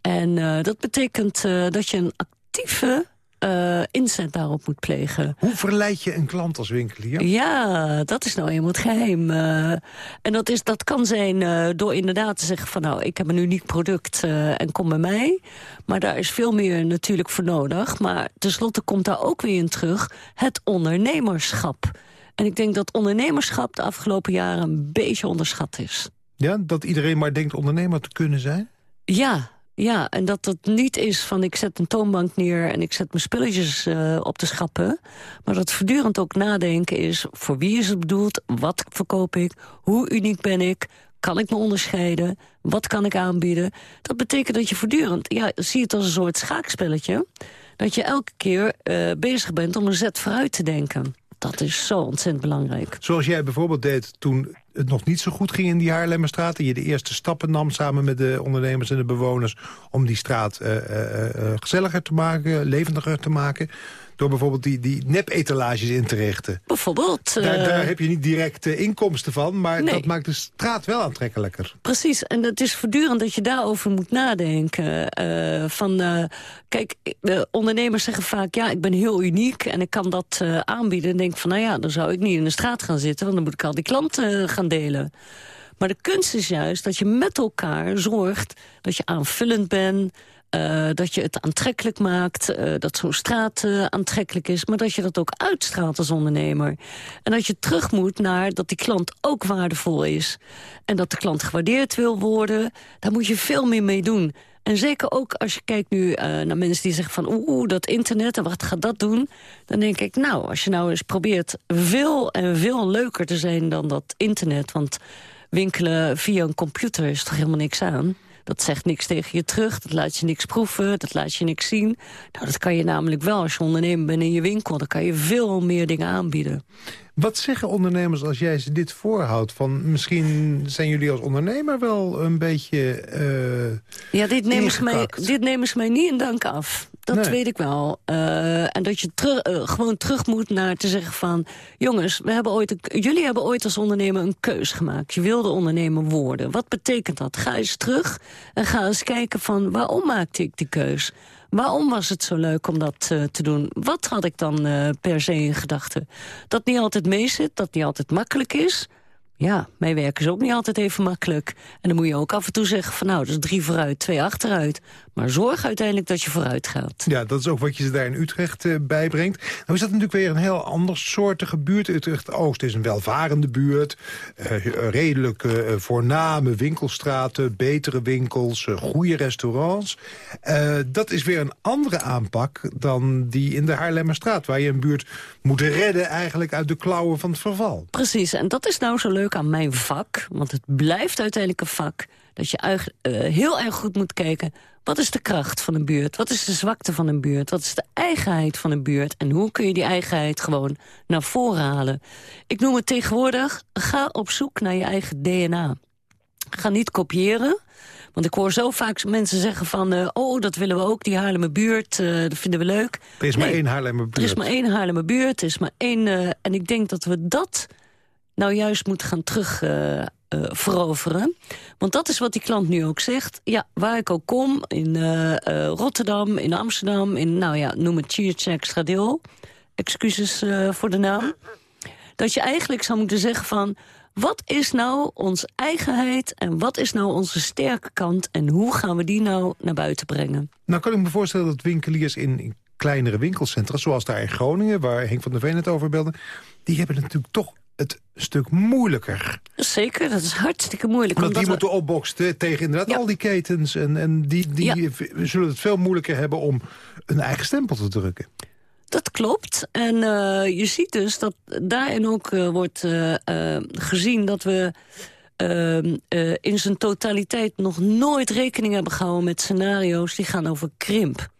En dat betekent dat je een actieve eh, inzet daarop moet plegen. Hoe verleid je een klant als winkelier? Ja, dat is nou eenmaal het geheim. eh. en dat, is, dat kan zijn eh, door inderdaad te zeggen van... nou, ik heb een uniek product en kom bij mij. Maar daar is veel meer natuurlijk voor nodig. Maar tenslotte komt daar ook weer in terug het ondernemerschap. En ik denk dat ondernemerschap de afgelopen jaren een beetje onderschat is. Ja, dat iedereen maar denkt ondernemer te kunnen zijn? Ja, ja, en dat het niet is van ik zet een toonbank neer... en ik zet mijn spulletjes eh, op de schappen. Maar dat voortdurend ook nadenken is... voor wie is het bedoeld, wat verkoop ik, hoe uniek ben ik... kan ik me onderscheiden, wat kan ik aanbieden. Dat betekent dat je voortdurend, ja, zie het als een soort schaakspelletje... dat je elke keer eh, bezig bent om een zet vooruit te denken. Dat is zo ontzettend belangrijk. Zoals jij bijvoorbeeld deed toen het nog niet zo goed ging in die Haarlemmerstraat... en je de eerste stappen nam samen met de ondernemers en de bewoners... om die straat eh, gezelliger te maken, levendiger te maken... door bijvoorbeeld die, die nep-etalages in te richten. Bijvoorbeeld... Daar, eh, daar heb je niet direct eh, inkomsten van, maar Nee. dat maakt de straat wel aantrekkelijker. Precies, en het is voortdurend dat je daarover moet nadenken. Eh, van, kijk, eh, ondernemers zeggen vaak... ja, ik ben heel uniek en ik kan dat aanbieden. En denk van, nou ja, dan zou ik niet in de straat gaan zitten... want dan moet ik al die klanten gaan delen. Maar de kunst is juist dat je met elkaar zorgt... dat je aanvullend bent... eh, dat je het aantrekkelijk maakt, eh, dat zo'n straat eh, aantrekkelijk is... maar dat je dat ook uitstraalt als ondernemer. En dat je terug moet naar dat die klant ook waardevol is. En dat de klant gewaardeerd wil worden, daar moet je veel meer mee doen. En zeker ook als je kijkt nu naar mensen die zeggen van... oeh, dat internet en wat gaat dat doen? Dan denk ik, nou, als je nou eens probeert veel en veel leuker te zijn dan dat internet... want winkelen via een computer is toch helemaal niks aan... Dat zegt niks tegen je terug, dat laat je niks proeven, dat laat je niks zien. Nou, dat kan je namelijk wel als je ondernemer bent in je winkel. Dan kan je veel meer dingen aanbieden. Wat zeggen ondernemers als jij ze dit voorhoudt? Van misschien zijn jullie als ondernemer wel een beetje eh, Ja, dit nemen, ze mij, dit nemen ze mij niet in dank af. Dat Nee. weet ik wel. Eh, en dat je terug, eh, gewoon terug moet naar te zeggen van... jongens, we hebben ooit een- jullie hebben ooit als ondernemer een keus gemaakt. Je wilde ondernemer worden. Wat betekent dat? Ga eens terug en ga eens kijken van... waarom maakte ik die keus? Waarom was het zo leuk om dat eh, te doen? Wat had ik dan per se in gedachten? Dat niet altijd meezit, dat niet altijd makkelijk is... Ja, mijn werk is ook niet altijd even makkelijk. En dan moet je ook af en toe zeggen van nou, dat is drie vooruit, twee achteruit. Maar zorg uiteindelijk dat je vooruit gaat. Ja, dat is ook wat je ze daar in Utrecht eh, bijbrengt. Nou is dat natuurlijk weer een heel ander soortige buurt. Utrecht-Oost is een welvarende buurt. eh, redelijk eh, voorname winkelstraten, betere winkels, goede restaurants. Dat is weer een andere aanpak dan die in de Haarlemmerstraat... waar je een buurt moet redden eigenlijk uit de klauwen van het verval. Precies, en dat is nou zo leuk aan mijn vak. Want het blijft uiteindelijk een vak. dat je uh, heel erg goed moet kijken... wat is de kracht van een buurt? Wat is de zwakte van een buurt? Wat is de eigenheid van een buurt? En hoe kun je die eigenheid gewoon naar voren halen? Ik noem het tegenwoordig, ga op zoek naar je eigen DNA. Ga niet kopiëren, want ik hoor zo vaak mensen zeggen van... Uh, oh, dat willen we ook, die Haarlemmerbuurt, uh, dat vinden we leuk. Er is maar één Haarlemmerbuurt. Er is maar één Haarlemmerbuurt, er is maar één... Uh, en ik denk dat we dat nou juist moeten gaan terug veroveren. Want dat is wat die klant nu ook zegt. Ja, waar ik ook kom, in Rotterdam, in Amsterdam... in, nou ja, noem het Cheers Extra Deel. Excuses voor de naam. Dat je eigenlijk zou moeten zeggen van... Wat is nou onze eigenheid en wat is nou onze sterke kant... en hoe gaan we die nou naar buiten brengen? Nou kan ik me voorstellen dat winkeliers in, kleinere winkelcentra... zoals daar in Groningen, waar Henk van der Veen het over belde... die hebben natuurlijk toch het stuk moeilijker. Zeker, dat is hartstikke moeilijk. Want die moeten opboksen tegen inderdaad al die ketens. En, en die, die zullen het veel moeilijker hebben om een eigen stempel te drukken. Dat klopt. En uh, je ziet dus dat daarin ook uh, wordt uh, gezien dat we ehm, in zijn totaliteit nog nooit rekening hebben gehouden met scenario's die gaan over krimp.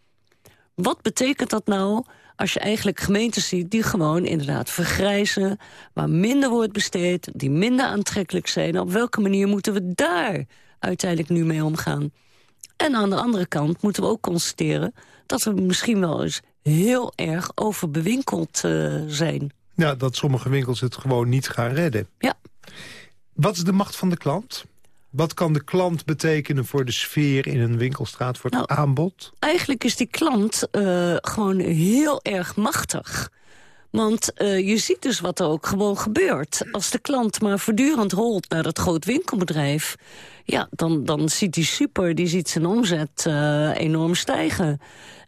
Wat betekent dat nou als je eigenlijk gemeentes ziet die gewoon inderdaad vergrijzen, waar minder wordt besteed, die minder aantrekkelijk zijn. Op welke manier moeten we daar uiteindelijk nu mee omgaan? En aan de andere kant moeten we ook constateren dat we misschien wel eens heel erg overbewinkeld uh, zijn. Ja, dat sommige winkels het gewoon niet gaan redden. Ja. Wat is de macht van de klant? Wat kan de klant betekenen voor de sfeer in een winkelstraat, voor het nou, aanbod? Eigenlijk is die klant uh, gewoon heel erg machtig. Want uh, je ziet dus wat er ook gewoon gebeurt. Als de klant maar voortdurend holt naar dat groot winkelbedrijf... ja, dan, dan ziet hij super, die ziet zijn omzet uh, enorm stijgen.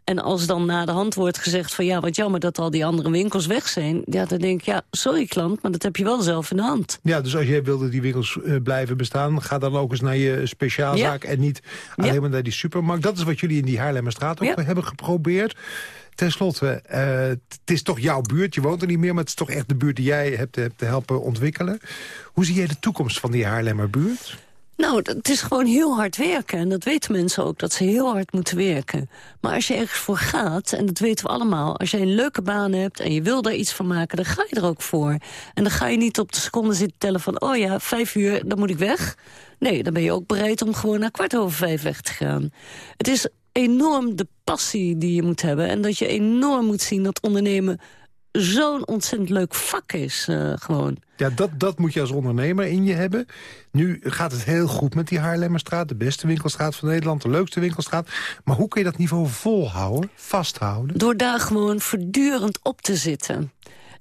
En als dan na de hand wordt gezegd van... ja, wat jammer dat al die andere winkels weg zijn... ja, dan denk ik, ja, sorry klant, maar dat heb je wel zelf in de hand. Ja, dus als jij wilde die winkels uh, blijven bestaan... ga dan ook eens naar je speciaalzaak en niet alleen ja. maar naar die supermarkt. Dat is wat jullie in die Haarlemmerstraat ook ja. hebben geprobeerd. Ten slotte, uh, het is toch jouw buurt, je woont er niet meer... maar het is toch echt de buurt die jij hebt, hebt te helpen ontwikkelen. Hoe zie jij de toekomst van die Haarlemmerbuurt? Nou, het is gewoon heel hard werken. En dat weten mensen ook, dat ze heel hard moeten werken. Maar als je ergens voor gaat, en dat weten we allemaal... als je een leuke baan hebt en je wil daar iets van maken... dan ga je er ook voor. En dan ga je niet op de seconde zitten tellen van... oh ja, vijf uur, dan moet ik weg. Nee, dan ben je ook bereid om gewoon naar kwart over vijf weg te gaan. Het is enorm de passie die je moet hebben. En dat je enorm moet zien dat ondernemen zo'n ontzettend leuk vak is, uh, gewoon. Ja, dat, dat moet je als ondernemer in je hebben. Nu gaat het heel goed met die Haarlemmerstraat. De beste winkelstraat van Nederland, de leukste winkelstraat. Maar hoe kun je dat niveau volhouden, vasthouden? Door daar gewoon voortdurend op te zitten.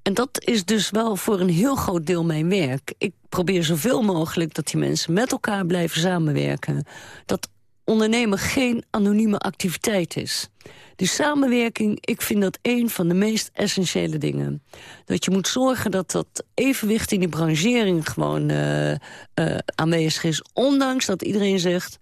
En dat is dus wel voor een heel groot deel mijn werk. Ik probeer zoveel mogelijk dat die mensen met elkaar blijven samenwerken. Dat ondernemen geen anonieme activiteit is. Die samenwerking, ik vind dat een van de meest essentiële dingen. Dat je moet zorgen dat dat evenwicht in die branchering gewoon uh, uh, aanwezig is. Ondanks dat iedereen zegt,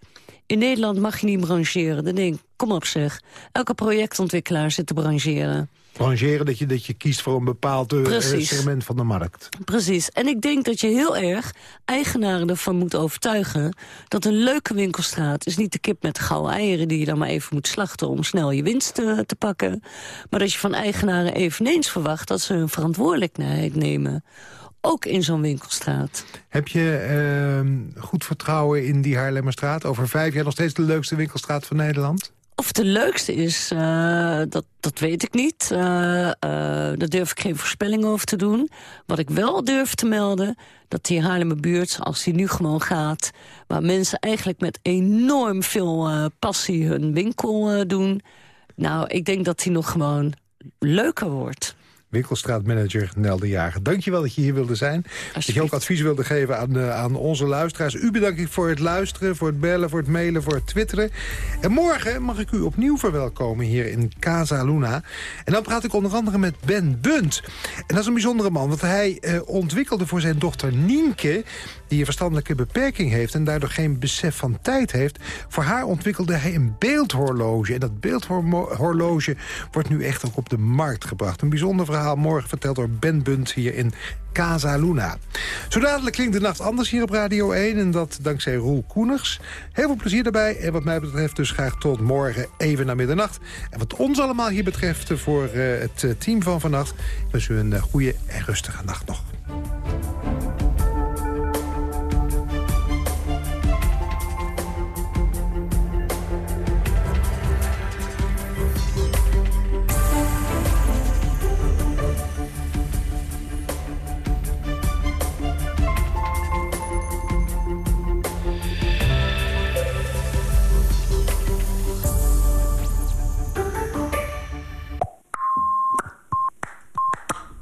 in Nederland mag je niet brancheren. Dan kom op zeg. Elke projectontwikkelaar zit te brancheren brancheren, dat je, dat je kiest voor een bepaald uh, segment van de markt. Precies. En ik denk dat je heel erg eigenaren ervan moet overtuigen... dat een leuke winkelstraat is niet de kip met gouden eieren... die je dan maar even moet slachten om snel je winst te, te pakken. Maar dat je van eigenaren eveneens verwacht... dat ze hun verantwoordelijkheid nemen ook in zo'n winkelstraat. Heb je uh, goed vertrouwen in die Haarlemmerstraat? Over vijf jaar nog steeds de leukste winkelstraat van Nederland? Of het de leukste is, uh, dat, dat weet ik niet. Uh, daar durf ik geen voorspelling over te doen. Wat ik wel durf te melden, dat die Haarlemmerbuurt, als die nu gewoon gaat... waar mensen eigenlijk met enorm veel passie hun winkel doen... nou, ik denk dat die nog gewoon leuker wordt winkelstraatmanager Nel de Jager. Dankjewel dat je hier wilde zijn. Dat je ook advies wilde geven aan, uh, aan onze luisteraars. U bedank ik voor het luisteren, voor het bellen, voor het mailen, voor het twitteren. En morgen mag ik u opnieuw verwelkomen hier in Casa Luna. En dan praat ik onder andere met Ben Bunt. En dat is een bijzondere man, want hij uh, ontwikkelde voor zijn dochter Nienke die een verstandelijke beperking heeft... en daardoor geen besef van tijd heeft... voor haar ontwikkelde hij een beeldhorloge. En dat beeldhorloge wordt nu echt ook op de markt gebracht. Een bijzonder verhaal verhaal morgen verteld door Ben Bunt hier in Casa Luna. Zo dadelijk klinkt de nacht anders hier op Radio 1 en dat dankzij Roel Koeners. Heel veel plezier daarbij en wat mij betreft dus graag tot morgen even na middernacht. En wat ons allemaal hier betreft voor uh, het team van vannacht... wens u een uh, goede en rustige nacht nog.